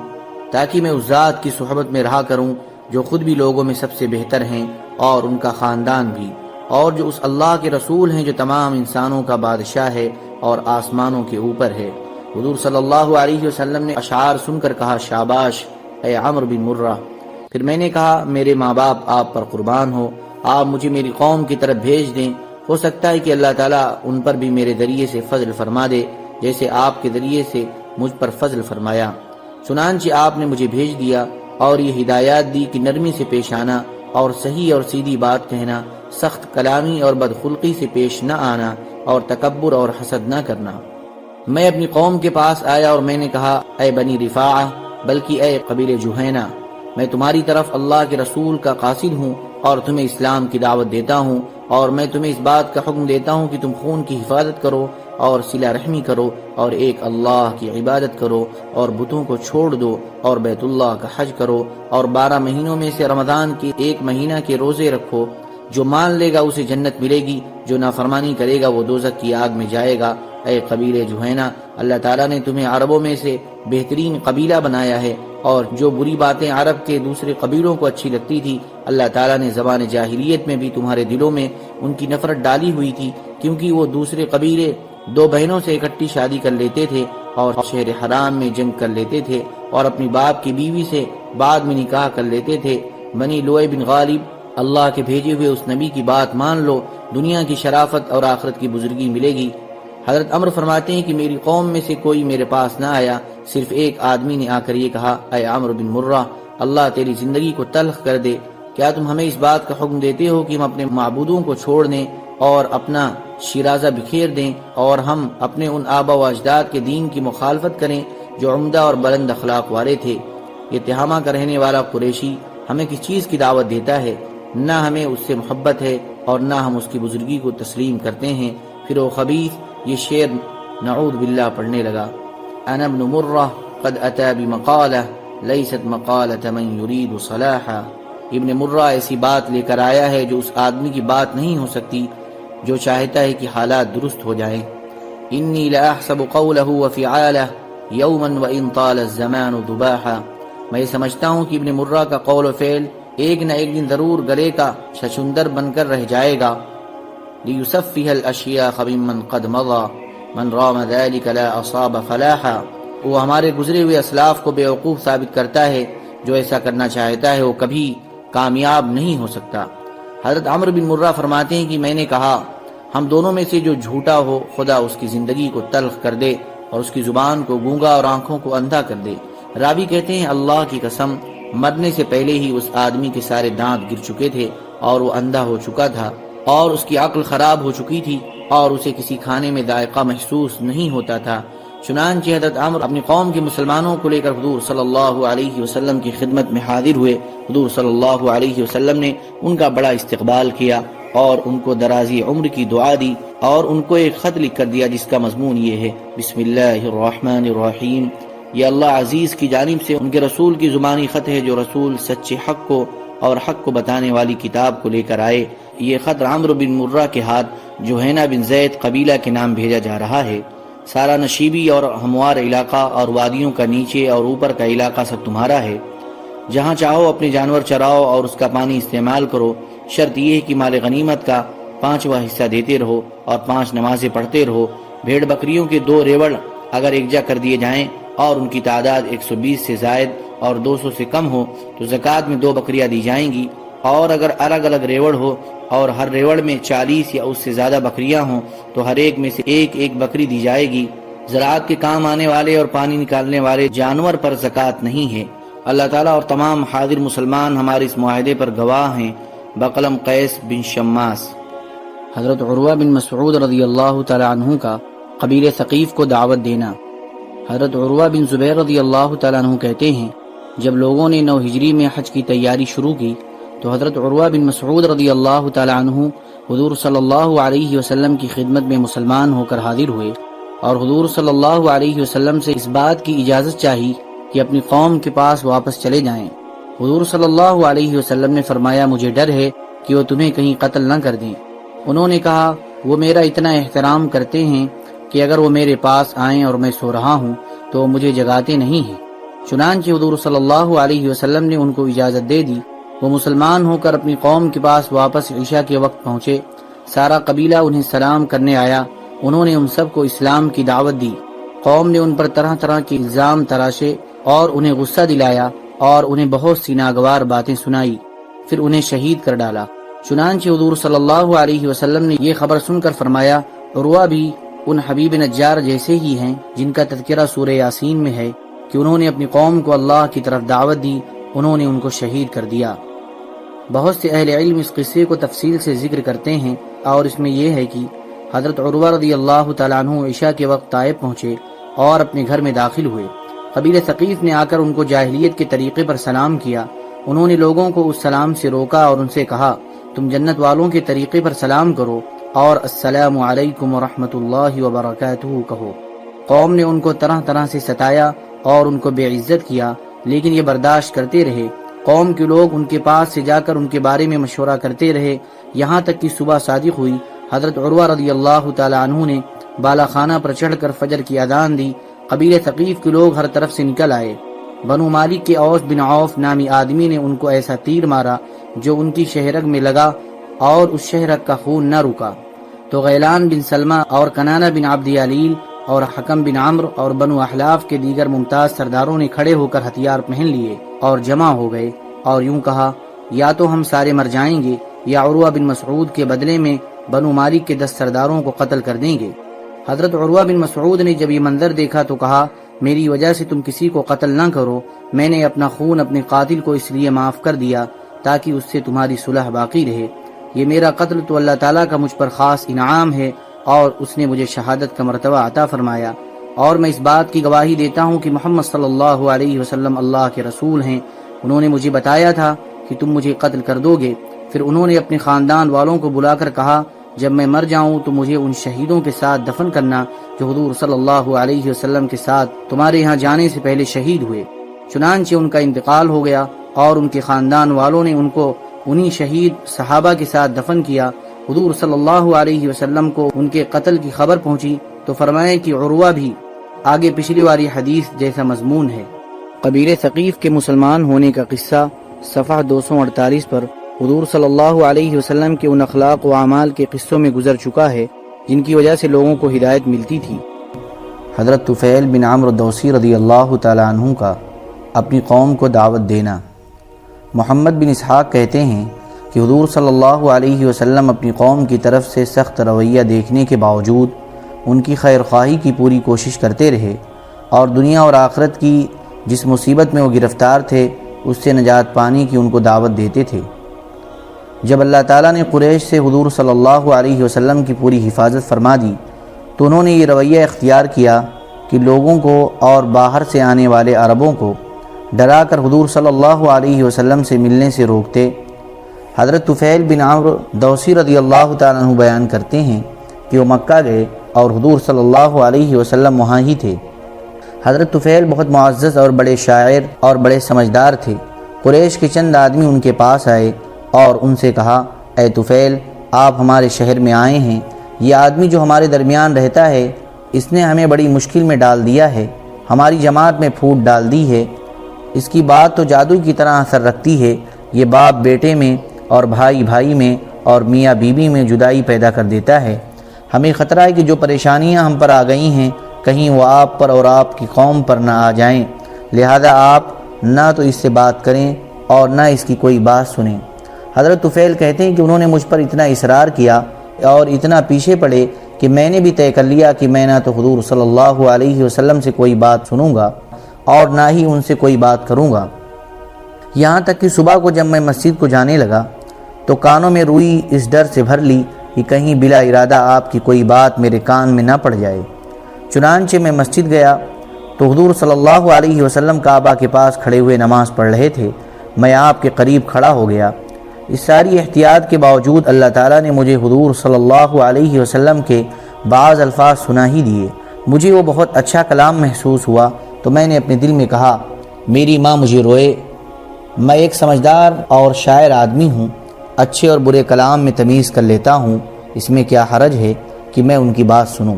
Speaker 1: تاکہ میں اس ذات کی صحبت میں رہا کروں جو خود بھی لوگوں میں سب سے بہتر ہیں اور ان کا خاندان بھی، اور جو اس اللہ کے رسول ہیں جو تمام انسانوں کا بادشاہ ہے اور آسمانوں کے اوپر ہے۔ حضور صلی اللہ علیہ وسلم نے اشعار سن کر کہا، شاباش اے عمر بن مرہ، پھر میں نے کہا، میرے ماں باپ آپ پر قربان ہو، آپ مجھے میری قوم کی طرف بھیج دیں۔ ہو سکتا ہے کہ اللہ تعالیٰ ان پر بھی میرے ذریعے سے فضل فرما دے، جیسے آپ کے ذریعے سے مجھ پر فضل فرمایا۔ چنانچہ آپ نے مجھے بھیج دیا اور یہ ہدایات دی کہ نرمی سے پیش آنا اور صحیح اور سیدھی بات کہنا، سخت کلامی اور بدخلقی سے پیش نہ آنا اور تکبر اور حسد نہ کرنا۔ میں اپنی قوم کے پاس آیا اور میں نے کہا، اے بنی رفاع بلکہ اے قبیل جوہینا، میں تمہاری طرف اللہ کے رسول کا قاصد ہوں اور تمہیں اسلام کی دعوت دیتا ہوں اور میں تمہیں اس بات کا حکم دیتا ہوں کہ تم خون کی حفاظت کرو اور سلا رحمی کرو اور ایک اللہ کی عبادت کرو اور بتوں کو چھوڑ دو اور بیت اللہ کا حج کرو اور بارہ مہینوں میں سے رمضان کے ایک مہینہ کے روزے رکھو۔ جو مان لے گا اسے جنت ملے گی، جو نافرمانی کرے گا وہ دوزک کی آگ میں جائے گا۔ اے قبیل جوہینا اللہ تعالیٰ نے تمہیں عربوں میں سے بہترین قبیلہ بنایا ہے اور جو بری باتیں عرب کے دوسرے قبیلوں کو اچھی لگتی تھی، اللہ تعالیٰ نے زبان جاہلیت میں بھی تمہارے دلوں میں ان کی نفرت ڈالی ہوئی تھی، کیونکہ وہ دوسرے قبیلے دو بہنوں سے اکٹھی شادی کر لیتے تھے اور شہر حرام میں جنگ کر لیتے تھے اور اپنی باپ کی بیوی سے بعد میں نکاح کر لیتے تھے۔ بنی لوئے بن غالب، اللہ کے بھیجے ہوئے اس نبی کی بات مان لو، دنیا کی شرافت اور آخرت کی بزرگی ملے گی۔ حضرت عمر فرماتے ہیں کہ میری قوم میں سے کوئی میرے پاس نہ آیا، صرف ایک آدمی نے آ کر یہ کہا، اے عمر بن مرہ، اللہ تیری زندگی کو تلخ کر دے۔ کیا تم ہمیں اس بات کا حکم دیتے ہو کہ ہم اپنے معبودوں کو چھوڑ دیں اور اپنا شیرازہ بکھیر دیں اور ہم اپنے ان آبا و اجداد کے دین کی مخالفت کریں جو عمدہ اور بلند اخلاق والے تھے؟ یہ تہامہ کا رہنے والا قریشی ہمیں کس چیز کی دعوت دیتا ہے؟ نہ ہمیں اس سے محبت ہے اور نہ ہم اس کی بزرگی کو تسلیم کرتے ہیں۔ پھر وہ خبیث یہ شعر نعوذ باللہ پڑھنے لگا۔ انا ابن مرہ قد اتا بمقالہ، لیست مقالة من يريد صلاحا۔ ابن مرہ ایسی بات لے کر آیا ہے جو اس آدمی کی بات نہیں ہو سکتی، جو چاہتا ہے کہ حالات درست ہو جائیں۔ انی لا احسب قوله وفعاله یوما وان طال الزمان ضباحا میں سمجھتا ہوں کہ ابن مرہ کا قول و فعل ایک نہ ایک دن ضرور گلے کا ششندر بن کر رہ جائے گا۔ ليسفه الأشياء ممن قد مضى. من رام ذلك لا أصاب فلاحا. وہ ہمارے گزرے ہوئے اسلاف کو بیوقوف ثابت کرتا ہے، جو ایسا کرنا چاہتا ہے وہ کبھی کامیاب نہیں ہو سکتا۔ حضرت عمر بن مرہ فرماتے ہیں کہ میں نے کہا، ہم دونوں میں سے جو جھوٹا ہو، خدا اس کی زندگی کو تلخ کر دے اور اس کی زبان کو گونگا اور آنکھوں کو اندھا کر دے۔ راوی کہتے ہیں، اللہ کی قسم، مرنے سے پہلے ہی اس آدمی کے سارے دانت گر چکے تھے اور وہ اندھا ہو چکا تھا۔ اور اس کی عقل خراب ہو چکی تھی اور اسے کسی کھانے میں ذائقہ محسوس نہیں ہوتا تھا۔ چنانچہ حضرت عمر اپنی قوم کے مسلمانوں کو لے کر حضور صلی اللہ علیہ وسلم کی خدمت میں حاضر ہوئے۔ حضور صلی اللہ علیہ وسلم نے ان کا بڑا استقبال کیا اور ان کو درازی عمر کی دعا دی اور ان کو ایک خط لکھ کر دیا جس کا مضمون یہ ہے۔ بسم اللہ الرحمن الرحیم۔ یہ اللہ عزیز کی جانب سے ان کے رسول کی زبانی خط ہے جو رسول سچے حق کو اور حق کو بتانے والی کتاب کو لے کر آئے۔ یہ خط عمر بن مرہ کے ہاتھ جوہینا بن زید قبیلہ کے نام بھیجا جا رہا ہے۔ سارا نشیبی اور ہموار علاقہ اور وادیوں کا نیچے اور اوپر کا علاقہ سب تمہارا ہے۔ جہاں چاہو اپنے جانور چراؤ اور اس کا پانی استعمال کرو، شرط یہ ہے کہ مال غنیمت کا پانچواں حصہ دیتے رہو اور پانچ نمازیں پڑھتے رہو۔ بھیڑ بکریوں کے دو ریوڑ اگر ایک کر دیے جائیں اور ان کی تعداد ایک سو بیس سے زائد اور دو سو سے کم ہو، تو زکوٰۃ میں دو بکریاں دی جائیں گی۔ اور اگر الگ الگ ریوڑ ہو اور ہر ریوڑ میں چالیس یا اس سے زیادہ بکریاں ہوں، تو ہر ایک میں سے ایک ایک بکری دی جائے گی۔ زراعت کے کام آنے والے اور پانی نکالنے والے جانور پر زکوٰۃ نہیں ہے۔ اللہ تعالیٰ اور تمام حاضر مسلمان ہمارے اس معاہدے پر گواہ ہیں۔ بقلم قیس بن شماس۔ حضرت عروہ بن مسعود رضی اللہ تعالیٰ عنہ کا قبیل ثقیف کو دعوت دینا۔ حضرت عروہ بن زبیر رضی اللہ تعالیٰ عنہ کہتے ہیں، جب لوگوں نے نو ہجری میں حج کی تیاری شروع کی تو حضرت عروہ بن مسعود رضی اللہ تعالیٰ عنہ حضور صلی اللہ علیہ وسلم کی خدمت میں مسلمان ہو کر حاضر ہوئے اور حضور صلی اللہ علیہ وسلم سے اس بات کی اجازت چاہی کہ اپنی قوم کے پاس واپس چلے جائیں۔ حضور صلی اللہ علیہ وسلم نے فرمایا، مجھے ڈر ہے کہ وہ تمہیں کہیں قتل نہ کر دیں۔ انہوں نے کہا، وہ میرا اتنا احترام کرتے ہیں کہ اگر وہ میرے پاس آئیں اور میں سو رہا ہوں تو وہ مجھے جگاتے نہیں ہیں۔ چنانچہ حضور صلی اللہ علیہ وسلم نے ان کو اجازت دے دی وہ مسلمان ہو کر اپنی قوم کے پاس واپس عشاء کے وقت پہنچے۔ سارا قبیلہ انہیں سلام کرنے آیا۔ انہوں نے ان سب کو اسلام کی دعوت دی۔ قوم نے ان پر طرح طرح کے الزام تراشے اور انہیں غصہ دلایا اور انہیں بہت سی ناگوار باتیں سنائی۔ پھر انہیں شہید کر ڈالا۔ چنانچہ حضور صلی اللہ علیہ وسلم نے یہ خبر سن کر فرمایا، عروہ بھی ان حبیب نجار جیسے ہی ہیں جن کا تذکرہ سورہ یاسین میں ہے کہ انہوں نے اپنی قوم کو اللہ کی طرف دعوت دی، انہوں نے ان کو شہید کر دیا۔ بہت سے اہل علم اس قصے کو تفصیل سے ذکر کرتے ہیں اور اس میں یہ ہے کہ حضرت عروہ رضی اللہ تعالیٰ عنہ عشاء کے وقت طائب پہنچے اور اپنے گھر میں داخل ہوئے۔ قبیل ثقیف نے آ کر ان کو جاہلیت کے طریقے پر سلام کیا۔ انہوں نے لوگوں کو اس سلام سے روکا اور ان سے کہا، تم جنت والوں کے طریقے پر سلام کرو اور السلام علیکم ورحمۃ اللہ وبرکاتہ کہو۔ قوم نے ان کو طرح طرح سے ستایا اور ان کو بے عزت کیا، لیکن یہ برداشت کرتے رہے۔ قوم کے لوگ ان کے پاس سے جا کر ان کے بارے میں مشورہ کرتے رہے۔ یہاں تک کہ صبح صادق ہوئی۔ حضرت عروہ رضی اللہ تعالی عنہ نے بالا خانہ پر چڑھ کر فجر کی ادان دی۔ قبیل ثقیف کے لوگ ہر طرف سے نکل آئے۔ بنو مالک کے اوس بن عوف نامی آدمی نے ان کو ایسا تیر مارا جو ان کی شہرگ میں لگا اور اس شہرگ کا خون نہ رکا۔ تو غیلان بن سلمہ اور کنانا بن عبد علیل اور حکم بن عمر اور بنو احلاف کے دیگر ممتاز سرداروں نے کھڑے ہو کر ہتھیار پہن لیے۔ اور جمع ہو گئے اور یوں کہا، یا تو ہم سارے مر جائیں گے، یا عروہ بن مسعود کے بدلے میں بنو مالک کے دس سرداروں کو قتل کر دیں گے۔ حضرت عروہ بن مسعود نے جب یہ منظر دیکھا تو کہا، میری وجہ سے تم کسی کو قتل نہ کرو، میں نے اپنا خون اپنے قاتل کو اس لیے معاف کر دیا تاکہ اس سے تمہاری صلح باقی رہے۔ یہ میرا قتل تو اللہ تعالیٰ کا مجھ پر خاص انعام ہے اور اس نے مجھے شہادت کا مرتبہ عطا فرمایا۔ اور میں اس بات کی گواہی دیتا ہوں کہ محمد صلی اللہ علیہ وسلم اللہ کے رسول ہیں۔ انہوں نے مجھے بتایا تھا کہ تم مجھے قتل کر دو گے۔ پھر انہوں نے اپنے خاندان والوں کو بلا کر کہا، جب میں مر جاؤں تو مجھے ان شہیدوں کے ساتھ دفن کرنا جو حضور صلی اللہ علیہ وسلم کے ساتھ تمہارے یہاں جانے سے پہلے شہید ہوئے۔ چنانچہ ان کا انتقال ہو گیا اور ان کے خاندان والوں نے ان کو انہی شہید صحابہ کے ساتھ دفن کیا۔ حضور صلی اللہ علیہ وسلم کو ان کے قتل کی خبر پہنچی تو فرمائے کہ عروہ بھی آگے پچھلی والی حدیث جیسا مضمون ہے۔ قبیل ثقیف کے مسلمان ہونے کا قصہ صفحہ دو سو اڑتالیس پر حضور صلی اللہ علیہ وسلم کے ان اخلاق و اعمال کے قصوں میں گزر چکا ہے، جن کی وجہ سے لوگوں کو ہدایت ملتی تھی۔ حضرت طفیل بن عمر دوسی رضی اللہ تعالیٰ عنہ کا اپنی قوم کو دعوت دینا۔ محمد بن اسحاق کہتے ہیں کہ حضور صلی اللہ علیہ وسلم اپنی قوم کی طرف سے سخت رویہ دیکھنے کے باوجود ان کی خیر خواہی کی پوری کوشش کرتے رہے اور دنیا اور آخرت کی جس مصیبت میں وہ گرفتار تھے، اس سے نجات پانی کی ان کو دعوت دیتے تھے۔ جب اللہ تعالیٰ نے قریش سے حضور صلی اللہ علیہ وسلم کی پوری حفاظت فرما دی، تو انہوں نے یہ رویہ اختیار کیا کہ لوگوں کو اور باہر سے آنے والے عربوں کو ڈرا کر حضور صلی اللہ علیہ وسلم سے ملنے سے روکتے۔ حضرت طفیل بن عمر دوسی رضی اللہ تعالیٰ عنہ بیان کرتے ہیں کہ وہ مکہ گئے اور حضور صلی اللہ علیہ وسلم وہاں ہی تھے۔ حضرت طفیل بہت معزز اور بڑے شاعر اور بڑے سمجھدار تھے۔ قریش کے چند آدمی ان کے پاس آئے اور ان سے کہا، اے طفیل، آپ ہمارے شہر میں آئے ہیں۔ یہ آدمی جو ہمارے درمیان رہتا ہے، اس نے ہمیں بڑی مشکل میں ڈال دیا ہے۔ ہماری جماعت میں پھوٹ ڈال دی ہے۔ اس کی بات تو جادو کی طرح اثر رکھتی ہے۔ یہ باپ بیٹے میں اور بھائی بھائی میں اور میاں بیوی میں جدائی پیدا کر دیتا ہے۔ ہمیں خطرہ ہے کہ جو پریشانیاں ہم پر آ گئی ہیں، کہیں وہ آپ پر اور آپ کی قوم پر نہ آ جائیں۔ لہذا آپ نہ تو اس سے بات کریں اور نہ اس کی کوئی بات سنیں۔ حضرت طفیل کہتے ہیں کہ انہوں نے مجھ پر اتنا اصرار کیا اور اتنا پیچھے پڑے کہ میں نے بھی طے کر لیا کہ میں نہ تو حضور صلی اللہ علیہ وسلم سے کوئی بات سنوں گا اور نہ ہی ان سے کوئی بات کروں گا۔ یہاں تک کہ صبح کو جب میں مسجد کو جانے لگا تو کانوں میں روئی اس ڈر سے بھر لی کہ کہیں بلا ارادہ آپ کی کوئی بات میرے کان میں نہ پڑ جائے۔ چنانچہ میں مسجد گیا تو حضور صلی اللہ علیہ وسلم کعبہ کے پاس کھڑے ہوئے نماز پڑھ رہے تھے۔ میں آپ کے قریب کھڑا ہو گیا۔ اس ساری احتیاط کے باوجود اللہ تعالیٰ نے مجھے حضور صلی اللہ علیہ وسلم کے بعض الفاظ سنا ہی دیے۔ مجھے وہ بہت اچھا کلام محسوس ہوا۔ تو میں نے اپنے دل میں کہا، میری ماں مجھے روئے۔ میں ایک سمجھدار اور شاعر آدمی ہوں۔ اچھے اور برے کلام میں تمیز کر لیتا ہوں، اس میں کیا حرج ہے کہ میں ان کی بات سنوں؟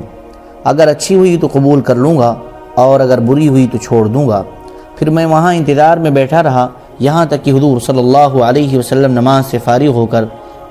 Speaker 1: اگر اچھی ہوئی تو قبول کر لوں گا، اور اگر بری ہوئی تو چھوڑ دوں گا۔ پھر میں وہاں انتظار میں بیٹھا رہا، یہاں تک کہ حضور صلی اللہ علیہ وسلم نماز سے فارغ ہو کر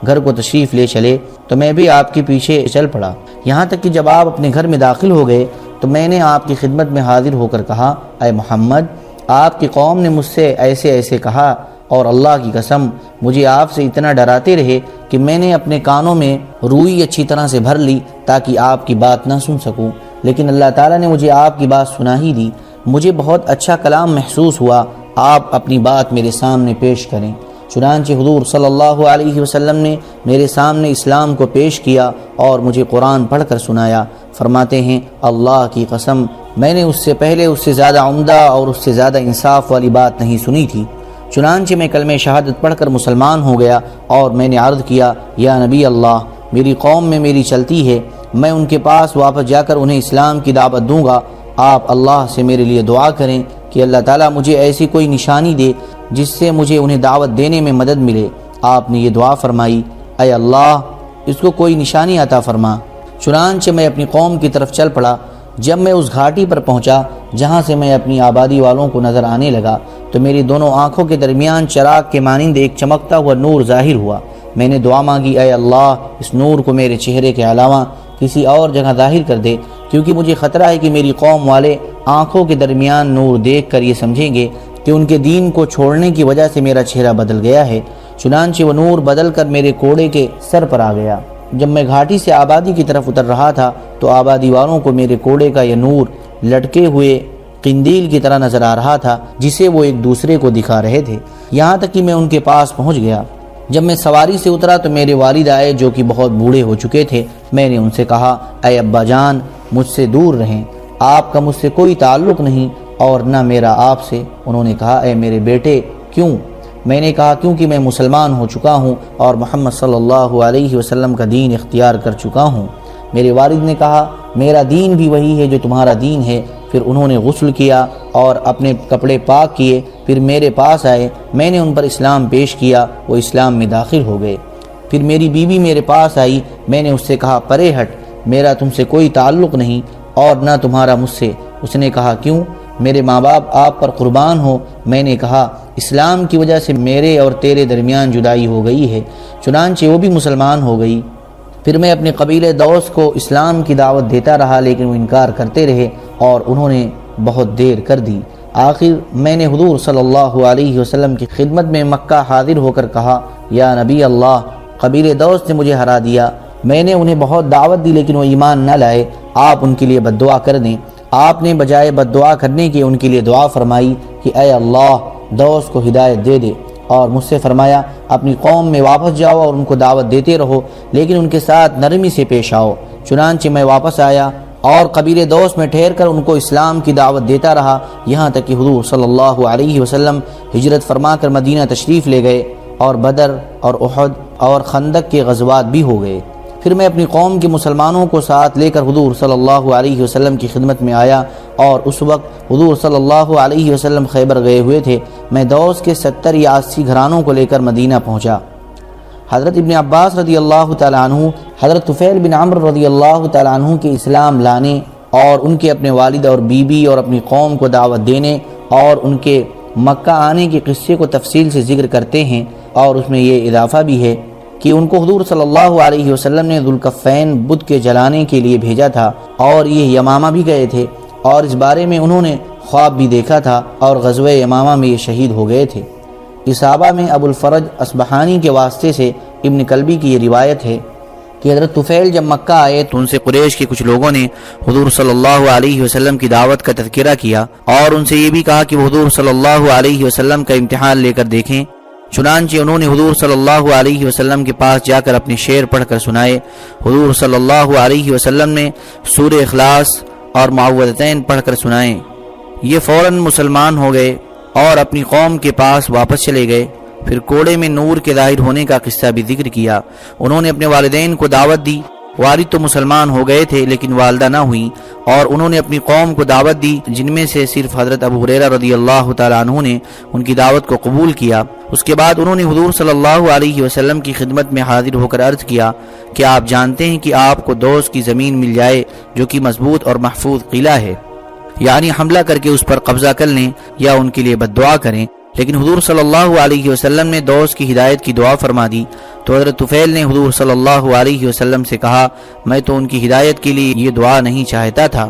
Speaker 1: گھر کو تشریف لے چلے تو میں بھی آپ کے پیچھے چل پڑا۔ یہاں تک کہ جب آپ اپنے گھر میں داخل ہو گئے تو میں نے آپ کی خدمت میں حاضر ہو کر کہا، اے محمد، آپ کی قوم نے مجھ سے ایسے ایسے کہا اور اللہ کی قسم، مجھے آپ سے اتنا ڈراتے رہے کہ میں نے اپنے کانوں میں روئی اچھی طرح سے بھر لی تاکہ آپ کی بات نہ سن سکوں۔ لیکن اللہ تعالیٰ نے مجھے آپ کی بات سنا ہی دی۔ مجھے بہت اچھا کلام محسوس ہوا۔ آپ اپنی بات میرے سامنے پیش کریں۔ چنانچہ حضور صلی اللہ علیہ وسلم نے میرے سامنے اسلام کو پیش کیا اور مجھے قرآن پڑھ کر سنایا۔ فرماتے ہیں، اللہ کی قسم، میں نے اس سے پہلے اس سے زیادہ عمدہ اور اس سے زیادہ انصاف والی بات نہیں سنی تھی۔ چنانچہ میں کلمہ شہادت پڑھ کر مسلمان ہو گیا اور میں نے عرض کیا، یا نبی اللہ، میری قوم میں میری چلتی ہے، میں ان کے پاس واپس جا کر انہیں اسلام کی دعوت دوں گا۔ آپ اللہ سے میرے لیے دعا کریں کہ اللہ تعالیٰ مجھے ایسی کوئی نشانی دے جس سے مجھے انہیں دعوت دینے میں مدد ملے۔ آپ نے یہ دعا فرمائی، اے اللہ، اس کو کوئی نشانی عطا فرما۔ چنانچہ میں اپنی قوم کی طرف چل پڑا۔ جب میں اس گھاٹی پر پہنچا، جہاں سے میں اپنی آبادی والوں کو نظر آنے لگا تو میری دونوں آنکھوں کے درمیان چراغ کے مانند ایک چمکتا ہوا نور ظاہر ہوا۔ میں نے دعا مانگی، اے اللہ، اس نور کو میرے چہرے کے علاوہ کسی اور جگہ ظاہر کر دے، کیونکہ مجھے خطرہ ہے کہ میری قوم والے آنکھوں کے درمیان نور دیکھ کر یہ سمجھیں گے کہ ان کے دین کو چھوڑنے کی وجہ سے میرا چہرہ بدل گیا ہے، چنانچہ وہ نور بدل کر میرے کوڑے کے سر پر آ گیا۔ جب میں گھاٹی سے آبادی کی طرف اتر رہا تھا، تو آبادی والوں کو میرے کوڑے کا یہ نور لٹکے ہوئے قندیل کی طرح نظر آ رہا تھا، جسے وہ ایک دوسرے کو دکھا رہے تھے۔ یہاں تک کہ میں ان کے پاس پہنچ گیا۔ جب میں سواری سے اترا تو میرے والد آئے جو کہ بہت بوڑھے ہو چکے تھے۔ میں نے ان سے کہا، اے ابا جان، مجھ سے دور رہیں۔ آپ کا مجھ سے کوئی تعلق نہیں اور نہ میرا آپ سے۔ انہوں نے کہا، اے میرے بیٹے، کیوں؟ میں نے کہا، کیونکہ میں مسلمان ہو چکا ہوں اور محمد صلی اللہ علیہ وسلم کا دین اختیار کر چکا ہوں۔ میرے والد نے کہا، میرا دین بھی وہی ہے جو تمہارا دین ہے۔ پھر انہوں نے غسل کیا اور اپنے کپڑے پاک کیے، پھر میرے پاس آئے، میں نے ان پر اسلام پیش کیا، وہ اسلام میں داخل ہو گئے۔ پھر میری بیوی میرے پاس آئی، میں نے اس سے کہا، پرے ہٹ، میرا تم سے کوئی تعلق نہیں اور نہ تمہارا مجھ سے۔ اس نے کہا، کیوں؟ میرے ماں باپ آپ پر قربان ہو۔ میں نے کہا، اسلام کی وجہ سے میرے اور تیرے درمیان جدائی ہو گئی ہے، چنانچہ وہ بھی مسلمان ہو گئی۔ پھر میں اپنے قبیل دوست کو اسلام کی دعوت دیتا رہا، لیکن وہ انکار کرتے رہے۔ اور انہوں نے بہت دیر کر دی۔ آخر میں نے حضور صلی اللہ علیہ وسلم کی خدمت میں مکہ حاضر ہو کر کہا، یا نبی اللہ، قبیل دوست نے مجھے ہرا دیا۔ میں نے انہیں بہت دعوت دی لیکن وہ ایمان نہ لائے۔ آپ ان کے لیے بد دعا کر دیں۔ آپ نے بجائے بد دعا کرنے کے ان کے لیے دعا فرمائی کہ اے اللہ، دوست کو ہدایت دے دے۔ اور مجھ سے فرمایا، اپنی قوم میں واپس جاؤ اور ان کو دعوت دیتے رہو، لیکن ان کے ساتھ نرمی سے پیش آؤ۔ چنانچہ میں واپس آیا۔ اور قبیل دوست میں ٹھہر کر ان کو اسلام کی دعوت دیتا رہا۔ یہاں تک کہ حضور صلی اللہ علیہ وسلم ہجرت فرما کر مدینہ تشریف لے گئے اور بدر اور احد اور خندق کے غزوات بھی ہو گئے۔ پھر میں اپنی قوم کے مسلمانوں کو ساتھ لے کر حضور صلی اللہ علیہ وسلم کی خدمت میں آیا اور اس وقت حضور صلی اللہ علیہ وسلم خیبر گئے ہوئے تھے۔ میں دوست کے ستر یا اسی گھرانوں کو لے کر مدینہ پہنچا۔ حضرت ابن عباس رضی اللہ تعالیٰ عنہ، حضرت طفیل بن عمر رضی اللہ تعالیٰ عنہ کے اسلام لانے اور ان کے اپنے والد اور بیوی بی اور اپنی قوم کو دعوت دینے اور ان کے مکہ آنے کے قصے کو تفصیل سے ذکر کرتے ہیں اور اس میں یہ اضافہ بھی ہے کہ ان کو حضور صلی اللہ علیہ وسلم نے ذوالکفین بدھ کے جلانے کے لیے بھیجا تھا اور یہ یمامہ بھی گئے تھے اور اس بارے میں انہوں نے خواب بھی دیکھا تھا اور غزوہ یمامہ میں یہ شہید ہو گئے تھے۔ اصابہ میں ابو الفرج اسبحانی کے واسطے سے ابن قلبی کی یہ روایت ہے کہ حضرت طفیل جب مکہ آئے تو ان سے قریش کے کچھ لوگوں نے حضور صلی اللہ علیہ وسلم کی دعوت کا تذکرہ کیا اور ان سے یہ بھی کہا کہ وہ حضور صلی اللہ علیہ وسلم کا امتحان لے کر دیکھیں۔ چنانچہ انہوں نے حضور صلی اللہ علیہ وسلم کے پاس جا کر اپنے شعر پڑھ کر سنائے۔ حضور صلی اللہ علیہ وسلم نے سور اخلاص اور معوذتین پڑھ کر سنائے۔ یہ فوراً مسلمان ہو گئے۔ اور اپنی قوم کے پاس واپس چلے گئے۔ پھر کوڑے میں نور کے ظاہر ہونے کا قصہ بھی ذکر کیا۔ انہوں نے اپنے والدین کو دعوت دی۔ والد تو مسلمان ہو گئے تھے لیکن والدہ نہ ہوئی۔ اور انہوں نے اپنی قوم کو دعوت دی، جن میں سے صرف حضرت ابو حریرہ رضی اللہ تعالیٰ عنہ نے ان کی دعوت کو قبول کیا۔ اس کے بعد انہوں نے حضور صلی اللہ علیہ وسلم کی خدمت میں حاضر ہو کر عرض کیا کہ آپ جانتے ہیں کہ آپ کو دوست کی زمین مل جائے جو کہ مضبوط اور محفوظ قلعہ ہے۔ یعنی حملہ کر کے اس پر قبضہ کر لیں یا ان کے لیے بد دعا کریں۔ لیکن حضور صلی اللہ علیہ وسلم نے دوست کی ہدایت کی دعا فرما دی۔ تو حضرت طفیل نے حضور صلی اللہ علیہ وسلم سے کہا، میں تو ان کی ہدایت کے لیے یہ دعا نہیں چاہتا تھا۔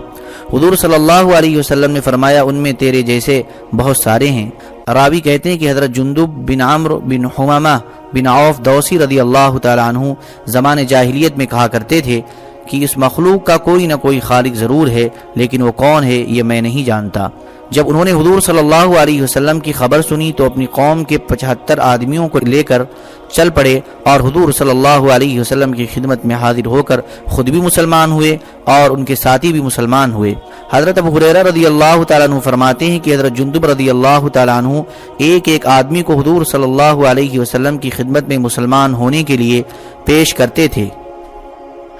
Speaker 1: حضور صلی اللہ علیہ وسلم نے فرمایا، ان میں تیرے جیسے بہت سارے ہیں۔ راوی کہتے ہیں کہ حضرت جندب بن عمر بن حمامہ بن عوف دوسی رضی اللہ تعالیٰ عنہ زمان جاہلیت میں کہا کرتے تھے۔ کہ اس مخلوق کا کوئی نہ کوئی خالق ضرور ہے، لیکن وہ کون ہے یہ میں نہیں جانتا۔ جب انہوں نے حضور صلی اللہ علیہ وسلم کی خبر سنی تو اپنی قوم کے پچہتر آدمیوں کو لے کر چل پڑے اور حضور صلی اللہ علیہ وسلم کی خدمت میں حاضر ہو کر خود بھی مسلمان ہوئے اور ان کے ساتھی بھی مسلمان ہوئے۔ حضرت ابو حریرہ رضی اللہ تعالیٰ عنہ فرماتے ہیں کہ حضرت جندب رضی اللہ تعالیٰ عنہ ایک ایک آدمی کو حضور صلی اللہ علیہ وسلم کی خدمت میں مسلمان ہونے کے لیے پیش کرتے تھے۔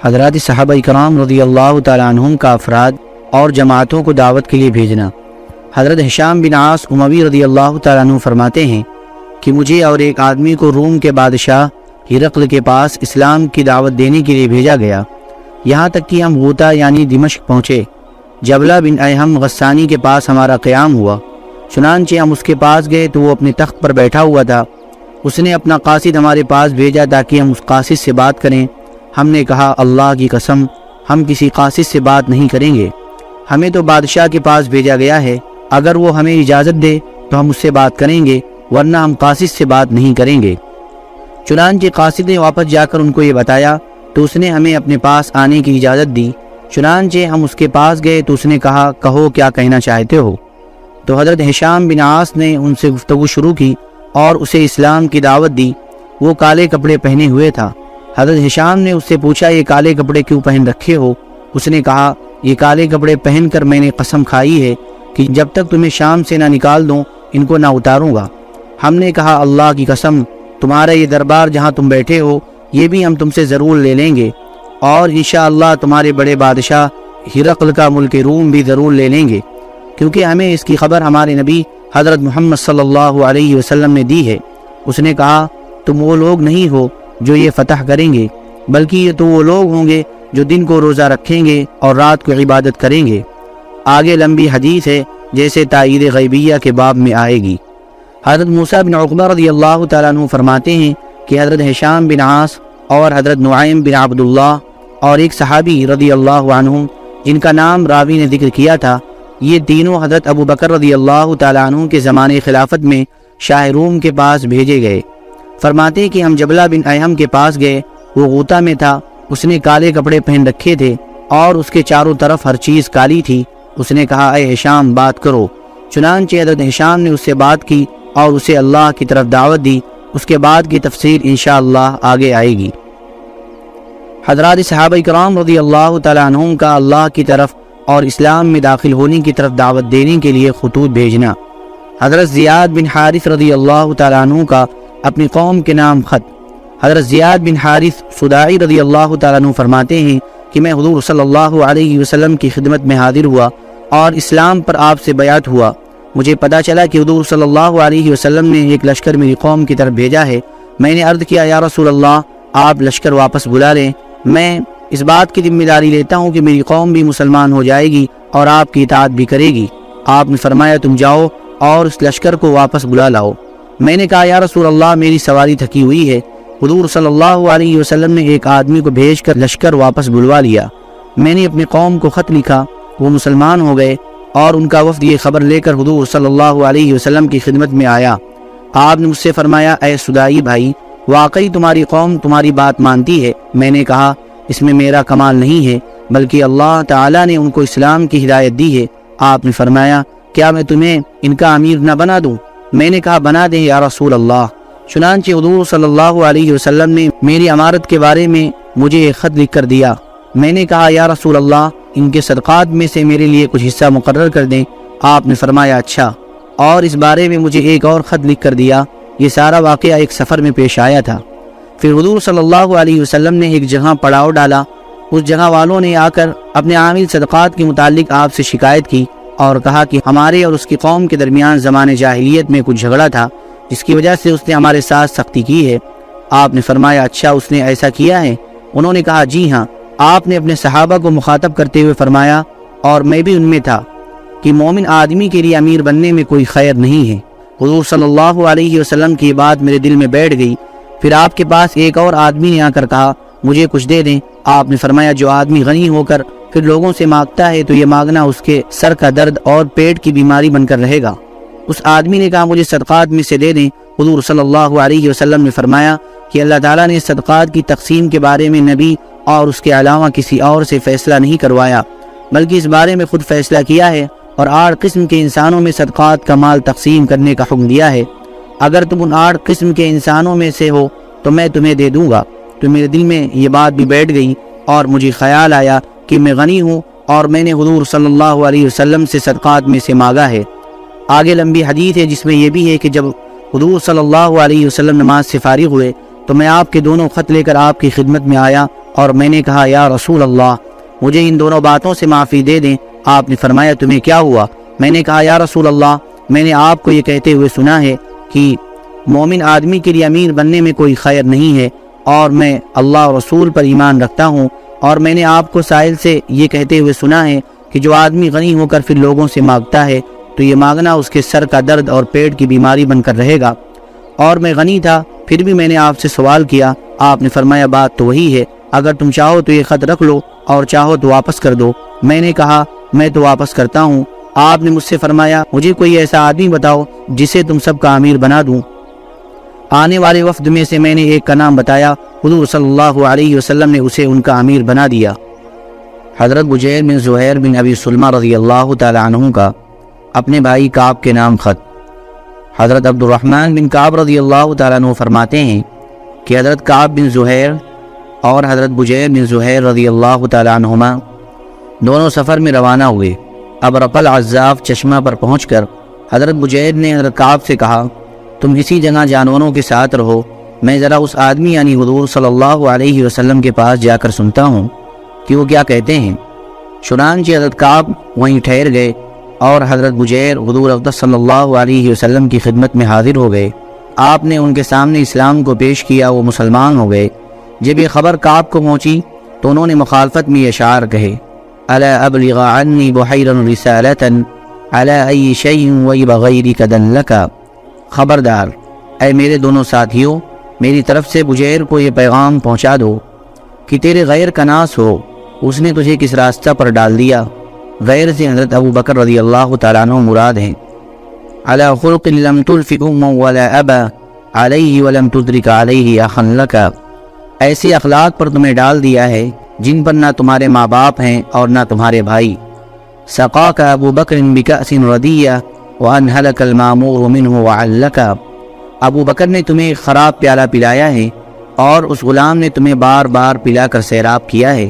Speaker 2: حضرات صحابہ اکرام رضی اللہ تعالیٰ عنہ کا افراد اور جماعتوں کو دعوت کے لیے بھیجنا۔ حضرت حشام بن عاص اموی رضی اللہ تعالیٰ عنہ فرماتے ہیں کہ مجھے اور ایک آدمی کو روم کے بادشاہ ہرقل کے پاس اسلام کی دعوت دینے کے لیے بھیجا گیا۔ یہاں تک کہ ہم غوطہ یعنی دمشق پہنچے۔ جبلہ بن اہم غسانی کے پاس ہمارا قیام ہوا۔ چنانچہ ہم اس کے پاس گئے تو وہ اپنے تخت پر بیٹھا ہوا تھا۔ اس نے اپنا قاصد ہمارے پاس بھیجا تاکہ ہم اس قاصد سے بات کریں۔ ہم نے کہا، اللہ کی قسم، ہم کسی قاصد سے بات نہیں کریں گے۔ ہمیں تو بادشاہ کے پاس بھیجا گیا ہے۔ اگر وہ ہمیں اجازت دے تو ہم اس سے بات کریں گے، ورنہ ہم قاصد سے بات نہیں کریں گے۔ چنانچہ قاصد نے واپس جا کر ان کو یہ بتایا، تو اس نے ہمیں اپنے پاس آنے کی اجازت دی۔ چنانچہ ہم اس کے پاس گئے، تو اس نے کہا، کہو کیا کہنا چاہتے ہو۔ تو حضرت حشام بن عاص نے ان سے گفتگو شروع کی اور اسے اسلام کی دعوت دی۔ وہ کالے کپڑے پہنے ہوئے تھا۔ حضرت حشام نے اس سے پوچھا، یہ کالے کپڑے کیوں پہن رکھے ہو؟ اس نے کہا، یہ کالے کپڑے پہن کر میں نے قسم کھائی ہے کہ جب تک تمہیں شام سے نہ نکال دوں، ان کو نہ اتاروں گا۔ ہم نے کہا، اللہ کی قسم، تمہارا یہ دربار جہاں تم بیٹھے ہو، یہ بھی ہم تم سے ضرور لے لیں گے۔ اور انشاءاللہ تمہارے بڑے بادشاہ ہرقل کا ملک روم بھی ضرور لے لیں گے۔ کیونکہ ہمیں اس کی خبر ہمارے نبی حضرت محمد صلی اللہ علیہ وسلم نے دی ہے۔ اس نے کہا، تم وہ لوگ نہیں ہو جو یہ فتح کریں گے، بلکہ یہ تو وہ لوگ ہوں گے جو دن کو روزہ رکھیں گے اور رات کو عبادت کریں گے۔ آگے لمبی حدیث ہے، جیسے تائید غیبیہ کے باب میں آئے گی۔ حضرت موسیٰ بن عقبہ رضی اللہ تعالیٰ عنہ فرماتے ہیں کہ حضرت حشام بن عاص اور حضرت نعیم بن عبداللہ اور ایک صحابی رضی اللہ عنہ ان کا نام راوی نے ذکر کیا تھا، یہ تینوں حضرت ابو بکر رضی اللہ تعالیٰ عنہ کے زمانے خلافت میں شاہ روم کے پاس بھیجے گئے۔ فرماتے کہ ہم جبلہ بن اہم کے پاس گئے، وہ غوطہ میں تھا، اس نے کالے کپڑے پہن رکھے تھے اور اس کے چاروں طرف ہر چیز کالی تھی۔ اس نے کہا، اے حشام بات کرو۔ چنانچہ حضرت حشام نے اس سے بات کی اور اسے اللہ کی طرف دعوت دی۔ اس کے بعد کی تفسیر انشاءاللہ آگے آئے گی۔ حضرات صحابہ کرام رضی اللہ تعالیٰ عنہم کا اللہ کی طرف اور اسلام میں داخل ہونے کی طرف دعوت دینے کے لیے خطوط بھیجنا۔ حضرت زیاد بن حارث رضی اللہ تعالیٰ عنہ کا اپنی قوم کے نام خط۔ حضرت زیاد بن حارث صدائی رضی اللہ تعالیٰ عنہ فرماتے ہیں کہ میں حضور صلی اللہ علیہ وسلم کی خدمت میں حاضر ہوا اور اسلام پر آپ سے بیعت ہوا۔ مجھے پتا چلا کہ حضور صلی اللہ علیہ وسلم نے ایک لشکر میری قوم کی طرف بھیجا ہے۔ میں نے عرض کیا، یا رسول اللہ، آپ لشکر واپس بلا لیں۔ میں اس بات کی ذمہ داری لیتا ہوں کہ میری قوم بھی مسلمان ہو جائے گی اور آپ کی اطاعت بھی کرے گی۔ آپ نے فرمایا، تم جاؤ اور اس لشکر کو واپس بلا لاؤ۔ میں نے کہا، یا رسول اللہ، میری سواری تھکی ہوئی ہے. حضور صلی اللہ علیہ وسلم نے ایک آدمی کو بھیج کر لشکر واپس بلوا لیا۔ میں نے اپنی قوم کو خط لکھا، وہ مسلمان ہو گئے اور ان کا وفد یہ خبر لے کر حضور صلی اللہ علیہ وسلم کی خدمت میں آیا۔ آپ نے مجھ سے فرمایا، اے سدائی بھائی، واقعی تمہاری قوم تمہاری بات مانتی ہے۔ میں نے کہا، اس میں میرا کمال نہیں ہے، بلکہ اللہ تعالیٰ نے ان کو اسلام کی ہدایت دی ہے۔ آپ نے فرمایا، کیا میں تمہیں ان کا امیر نہ بنا دوں؟ میں نے کہا، بنا دیں یا رسول اللہ۔ چنانچہ حضور صلی اللہ علیہ وسلم نے میری عمارت کے بارے میں مجھے ایک خط لکھ کر دیا۔ میں نے کہا، یا رسول اللہ، ان کے صدقات میں سے میرے لیے کچھ حصہ مقرر کر دیں۔ آپ نے فرمایا اچھا۔ اور اس بارے میں مجھے ایک اور خط لکھ کر دیا۔ یہ سارا واقعہ ایک سفر میں پیش آیا تھا۔ پھر حضور صلی اللہ علیہ وسلم نے ایک جگہ پڑاؤ ڈالا۔ اس جگہ والوں نے آ کر اپنے عامل صدقات کے متعلق آپ سے شکایت کی۔ اور کہا کہ ہمارے اور اس کی قوم کے درمیان زمان جاہلیت میں کچھ جھگڑا تھا، جس کی وجہ سے اس نے ہمارے ساتھ سختی کی ہے۔ آپ نے فرمایا اچھا اس نے ایسا کیا ہے؟ انہوں نے کہا جی ہاں آپ نے اپنے صحابہ کو مخاطب کرتے ہوئے فرمایا، اور میں بھی ان میں تھا کہ مومن آدمی کے لیے امیر بننے میں کوئی خیر نہیں ہے۔ حضور صلی اللہ علیہ وسلم کی بات میرے دل میں بیٹھ گئی۔ پھر آپ کے پاس ایک اور آدمی نے آ کر کہا، مجھے کچھ دے دیں۔ آپ نے فرمایا، جو آدمی غنی ہو کر پھر لوگوں سے مانگتا ہے تو یہ مانگنا اس کے سر کا درد اور پیٹ کی بیماری بن کر رہے گا۔ اس آدمی نے کہا، مجھے صدقات میں سے دے دیں۔ حضور صلی اللہ علیہ وسلم نے فرمایا کہ اللہ تعالیٰ نے صدقات کی تقسیم کے بارے میں نبی اور اس کے علاوہ کسی اور سے فیصلہ نہیں کروایا، بلکہ اس بارے میں خود فیصلہ کیا ہے اور آٹھ قسم کے انسانوں میں صدقات کا مال تقسیم کرنے کا حکم دیا ہے۔ اگر تم ان آٹھ قسم کے انسانوں میں سے ہو تو میں تمہیں دے دوں گا۔ تو میرے دل میں یہ بات بھی بیٹھ گئی اور مجھے خیال آیا کہ میں غنی ہوں اور میں نے حضور صلی اللہ علیہ وسلم سے صدقات میں سے مانگا ہے۔ آگے لمبی حدیث ہے جس میں یہ بھی ہے کہ جب حضور صلی اللہ علیہ وسلم نماز سے فارغ ہوئے تو میں آپ کے دونوں خط لے کر آپ کی خدمت میں آیا اور میں نے کہا، یا رسول اللہ، مجھے ان دونوں باتوں سے معافی دے دیں۔ آپ نے فرمایا، تمہیں کیا ہوا؟ میں نے کہا، یا رسول اللہ، میں نے آپ کو یہ کہتے ہوئے سنا ہے کہ مومن آدمی کے لیے امیر بننے میں کوئی خیر نہیں ہے اور میں اللہ رسول پر ایمان رکھتا ہوں۔ اور میں نے آپ کو سائل سے یہ کہتے ہوئے سنا ہے کہ جو آدمی غنی ہو کر پھر لوگوں سے مانگتا ہے، تو یہ مانگنا اس کے سر کا درد اور پیٹ کی بیماری بن کر رہے گا۔ اور میں غنی تھا، پھر بھی میں نے آپ سے سوال کیا۔ آپ نے فرمایا، بات تو وہی ہے۔ اگر تم چاہو تو یہ خط رکھ لو اور چاہو تو واپس کر دو۔ میں نے کہا، میں تو واپس کرتا ہوں۔ آپ نے مجھ سے فرمایا، مجھے کوئی ایسا آدمی بتاؤ جسے تم سب کا امیر بنا دوں۔ آنے والے وفد میں سے میں نے ایک کا نام بتایا، حضور صلی اللہ علیہ وسلم نے اسے ان کا امیر بنا دیا۔ حضرت بجیر بن زہیر بن ابی سلمہ رضی اللہ تعالی عنہ کا اپنے بھائی کعب کے نام خط۔ حضرت عبد الرحمن بن کعب رضی اللہ تعالیٰ عنہ فرماتے ہیں کہ حضرت کعب بن زہیر اور حضرت بجیر بن زہیر رضی اللہ تعالیٰ عنہما دونوں سفر میں روانہ ہوئے۔ اب رقل عذاف چشمہ پر پہنچ کر حضرت بجیر نے حضرت کعب سے کہا تم کسی جگہ جانوروں کے ساتھ رہو۔ میں ذرا اس آدمی یعنی حضور صلی اللہ علیہ وسلم کے پاس جا کر سنتا ہوں کہ وہ کیا کہتے ہیں۔ چنانچہ حضرت کعب وہیں ٹھہر گئے اور حضرت بجیر حضور افضل صلی اللہ علیہ وسلم کی خدمت میں حاضر ہو گئے۔ آپ نے ان کے سامنے اسلام کو پیش کیا، وہ مسلمان ہو گئے۔ جب یہ خبر کعب کو پہنچی تو انہوں نے مخالفت میں اشعار کہے۔ الا ابلغ عنی بحیرا رسالتا علی ای شیء وی بغیر کدن لکا خبردار، اے میرے دونوں ساتھیوں، میری طرف سے بجیر کو یہ پیغام پہنچا دو کہ تیرے غیر کا ناس ہو، اس نے تجھے کس راستہ پر ڈال دیا؟ غیر سے حضرت ابو بکر رضی اللہ تعالیٰ عنہ مراد ہیں۔ علی خلق لم تلف ام ولا ابا علیہ ولم تدرک علیہ اخن لکا ایسے اخلاق پر تمہیں ڈال دیا ہے جن پر نہ تمہارے ماں باپ ہیں اور نہ تمہارے بھائی۔ سقا کا ابو بکر بکأس ردیہ وانحلک المامور منہ وعلکا ابو بکر نے تمہیں خراب پیالہ پلایا ہے اور اس غلام نے تمہیں بار بار پلا کر سیراب کیا ہے۔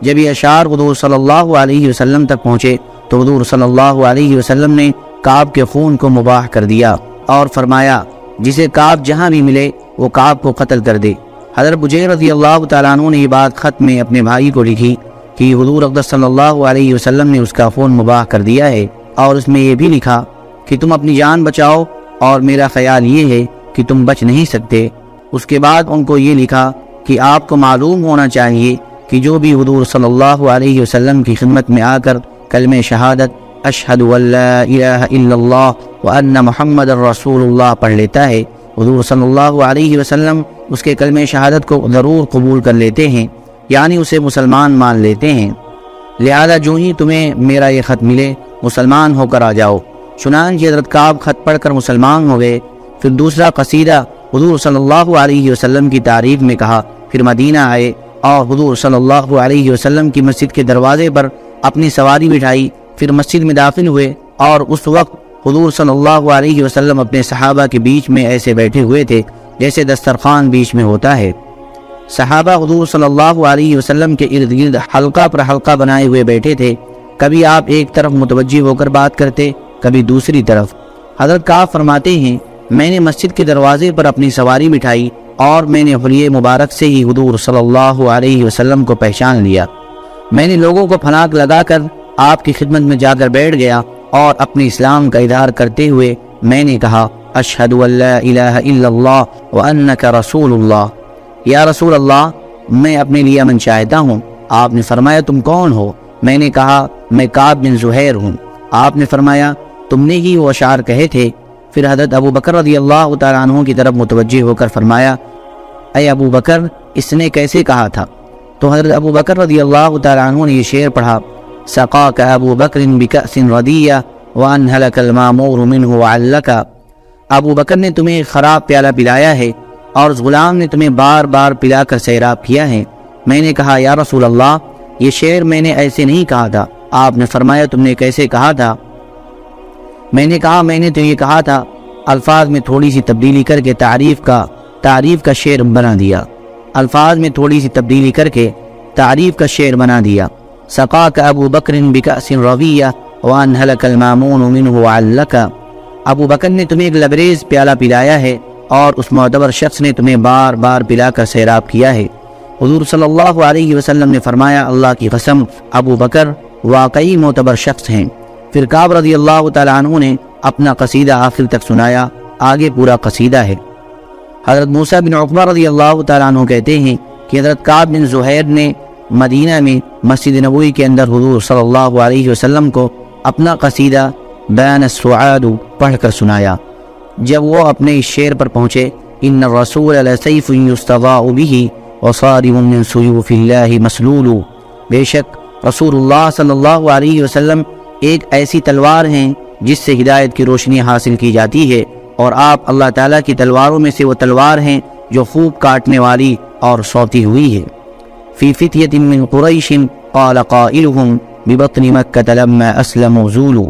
Speaker 2: جب یہ اشعار حضور صلی اللہ علیہ وسلم تک پہنچے تو حضور صلی اللہ علیہ وسلم نے کعب کے خون کو مباح کر دیا اور فرمایا، جسے کعب جہاں بھی ملے وہ کعب کو قتل کر دے۔ حضرت بجیر رضی اللہ تعالیٰ عنہ نے یہ بات خط میں اپنے بھائی کو لکھی کہ حضور اقدس صلی اللہ علیہ وسلم نے اس کا خون مباح کر دیا ہے اور اس میں یہ بھی لکھا کہ تم اپنی جان بچاؤ، اور میرا خیال یہ ہے کہ تم بچ نہیں سکتے۔ اس کے بعد ان کو یہ لکھا کہ آپ کو معلوم ہونا چاہیے کہ جو بھی حضور صلی اللہ علیہ وسلم کی خدمت میں آ کر کلم شہادت اشہد الہ الا اللہ وان محمد الرسول اللہ پڑھ لیتا ہے، حضور صلی اللہ علیہ وسلم اس کے کلم شہادت کو ضرور قبول کر لیتے ہیں یعنی اسے مسلمان مان لیتے ہیں۔ لہذا جو ہی تمہیں میرا یہ خط ملے، مسلمان ہو کر آ جاؤ۔ چنانچہ حضرت کعب خط پڑھ کر مسلمان ہو گئے پھر دوسرا قصیدہ حضور صلی اللہ علیہ وسلم کی تعریف میں کہا، پھر مدینہ آئے اور حضور صلی اللہ علیہ وسلم کی مسجد کے دروازے پر اپنی سواری بٹھائی، پھر مسجد میں داخل ہوئے اور اس وقت حضور صلی اللہ علیہ وسلم اپنے صحابہ کے بیچ میں ایسے بیٹھے ہوئے تھے جیسے دسترخوان بیچ میں ہوتا ہے۔ صحابہ حضور صلی اللہ علیہ وسلم کے ارد گرد حلقہ پر حلقہ بنائے ہوئے بیٹھے تھے۔ کبھی آپ ایک طرف متوجہ ہو کر بات کرتے کبھی دوسری طرف۔ حضرت کعب فرماتے ہیں، میں نے مسجد کے دروازے پر اپنی سواری بٹھائی اور میں نے حلیہ مبارک سے ہی حضور صلی اللہ علیہ وسلم کو پہچان لیا۔ میں نے لوگوں کو پھناک لگا کر آپ کی خدمت میں جا کر بیٹھ گیا اور اپنے اسلام کا اظہار کرتے ہوئے میں نے کہا، اشہد اللہ الہ الا اللہ وانک رسول اللہ۔ یا رسول اللہ، میں اپنے لیے من چاہتا ہوں۔ آپ نے فرمایا، تم کون ہو؟ میں نے کہا، میں کعب بن زہیر ہوں۔ آپ نے فرمایا تم نے ہی وہ اشعار کہے تھے۔ پھر حضرت ابو بکر رضی اللہ تعالیٰ عنہ کی طرف متوجہ ہو کر فرمایا، اے ابو بکر، اس نے کیسے کہا تھا؟ تو حضرت ابو بکر رضی اللہ تعالیٰ عنہ نے یہ شعر پڑھا، سقاک ابو بکر بکأس ردیہ وانہلک المامور منہ وعلکا۔ ابو بکر نے تمہیں خراب پیالہ پلایا ہے اور اس غلام نے تمہیں بار بار پلا کر سیراب کیا ہے۔ میں نے کہا، یا رسول اللہ، یہ شعر میں نے ایسے نہیں کہا تھا۔ آپ نے فرمایا، تم نے کیسے کہا تھا؟ میں نے کہا، میں نے تو یہ کہا تھا، الفاظ میں تھوڑی سی تبدیلی کر کے تعریف کا تعریف کا شعر بنا دیا۔ الفاظ میں تھوڑی سی تبدیلی کر کے تعریف کا شعر بنا دیا۔ سقا کا ابو بکر بکأس رویہ وان حلق المامون منہ وعلکا ابو بکر نے تمہیں ایک لبریز پیالہ پلایا ہے اور اس معتبر شخص نے تمہیں بار بار پلا کر سیراب کیا ہے۔ حضور صلی اللہ علیہ وسلم نے فرمایا، اللہ کی قسم، ابو بکر واقعی معتبر شخص ہیں۔ پھر کعب رضی اللہ تعالیٰ عنہ نے اپنا قصیدہ آخر تک سنایا، آگے پورا قصیدہ ہے۔ حضرت موسیٰ بن عقبہ رضی اللہ تعالیٰ عنہ کہتے ہیں کہ حضرت کعب بن زہیر نے مدینہ میں مسجد نبوی کے اندر حضور صلی اللہ علیہ وسلم کو اپنا قصیدہ بین السعاد پڑھ کر سنایا۔ جب وہ اپنے اس شعر پر پہنچے، ان الرسول لسیف یستضاء به وصارم من سیوف اللہ مسلول بے شک رسول اللہ صلی اللہ علیہ وسلم ایک ایسی تلوار ہیں جس سے ہدایت کی روشنی حاصل کی جاتی ہے اور آپ اللہ تعالیٰ کی تلواروں میں سے وہ تلوار ہیں جو خوب کاٹنے والی اور سوتی ہوئی ہے۔ فی فتیت من قریش قال قائلهم ببطن مکہ لما اسلم زولو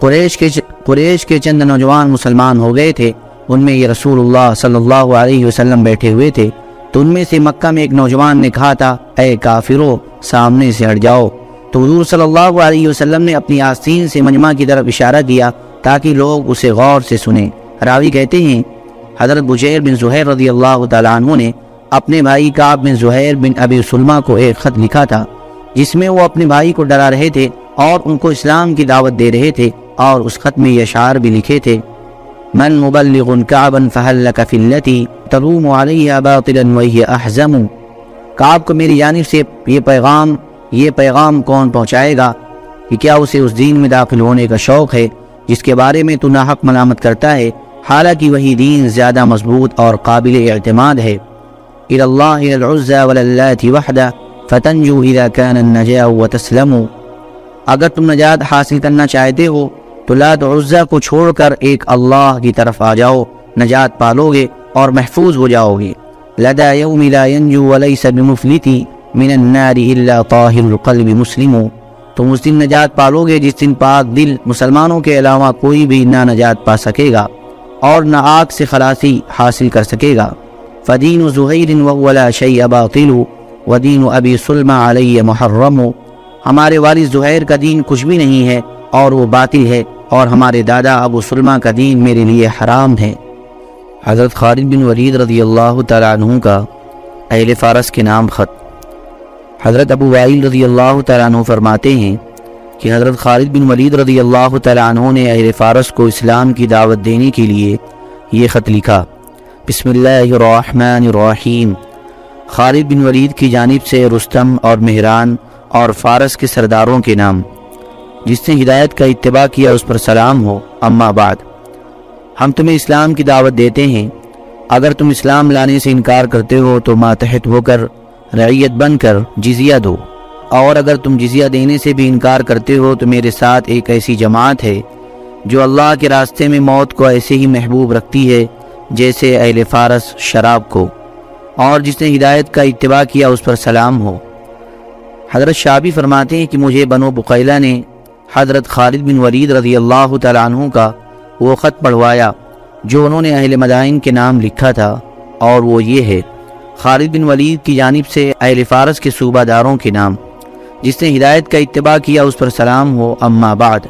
Speaker 2: قریش کے قریش کے چند نوجوان مسلمان ہو گئے تھے۔ ان میں یہ رسول اللہ صلی اللہ علیہ وسلم بیٹھے ہوئے تھے۔ تو ان میں سے مکہ میں ایک نوجوان نے کہا تھا، اے کافرو، سامنے سے ہٹ جاؤ۔ تو حضور صلی اللہ علیہ وسلم نے اپنی آستین سے مجمع کی طرف اشارہ کیا تاکہ لوگ اسے غور سے سنیں۔ راوی کہتے ہیں، حضرت بجیر بن زہیر رضی اللہ تعالیٰ عنہ نے اپنے بھائی کعب بن زہیر بن ابی سلمہ کو ایک خط لکھا تھا، جس میں وہ اپنے بھائی کو ڈرا رہے تھے اور ان کو اسلام کی دعوت دے رہے تھے اور اس خط میں یہ اشعار بھی لکھے تھے، من مبلغ کعبا فهل لك في التي تروم عليها باطلا وهي احزم کعب کو میری جانب سے یہ پیغام یہ پیغام کون پہنچائے گا کہ کیا اسے اس دین میں داخل ہونے کا شوق ہے جس کے بارے میں تو ناحق ملامت کرتا ہے، حالانکہ وہی دین زیادہ مضبوط اور قابل اعتماد ہے۔ فتنجو اذا كان النجاء وتسلموا۔ اگر تم نجات حاصل کرنا چاہتے ہو، تو لات عزہ کو چھوڑ کر ایک اللہ کی طرف آ جاؤ، نجات پالو گے اور محفوظ ہو جاؤ گے۔ لدا يوم لا ينجو وليس بمفلت من النار الا طاهر القلب مسلم۔ تم اس دن نجات پالو گے جس دن پاک دل مسلمانوں کے علاوہ کوئی بھی نہ نجات پا سکے گا اور نہ آگ سے خلاصی حاصل کر سکے گا۔ فدین زہیر ولا شیء باطل۔ ودین ابی سلمہ علیہ محرم۔ ہمارے والد زہیر کا دین کچھ بھی نہیں ہے اور وہ باطل ہے اور ہمارے دادا ابو سلمہ کا دین میرے لیے حرام ہے۔ حضرت خالد بن ولید رضی اللہ تعالیٰ عنہ کا اہل فارس کے نام خط۔ حضرت ابو وائل رضی اللہ تعالیٰ عنہ فرماتے ہیں کہ حضرت خالد بن ولید رضی اللہ تعالیٰ عنہ نے اہل فارس کو اسلام کی دعوت دینے کے لیے یہ خط لکھا۔ بسم اللہ الرحمن الرحیم۔ خالد بن ولید کی جانب سے رستم اور مہران اور فارس کے سرداروں کے نام۔ جس نے ہدایت کا اتباع کیا اس پر سلام ہو۔ اما بعد۔ ہم تمہیں اسلام کی دعوت دیتے ہیں۔ اگر تم اسلام لانے سے انکار کرتے ہو تو ماتحت ہو کر رعیت بن کر جزیہ دو۔ اور اگر تم جزیہ دینے سے بھی انکار کرتے ہو تو میرے ساتھ ایک ایسی جماعت ہے جو اللہ کے راستے میں موت کو ایسے ہی محبوب رکھتی ہے جیسے اہل فارس شراب کو، اور جس نے ہدایت کا اتباع کیا اس پر سلام ہو۔ حضرت شابی فرماتے ہیں کہ مجھے بنو بقیلہ نے حضرت خالد بن ولید رضی اللہ تعالیٰ عنہ کا وہ خط پڑھوایا جو انہوں نے اہل مدائن کے نام لکھا تھا، اور وہ یہ ہے۔ خالد بن ولید کی جانب سے اہل فارس کے صوبہ داروں کے نام۔ جس نے ہدایت کا اتباع کیا، اس پر سلام ہو۔ اما بعد،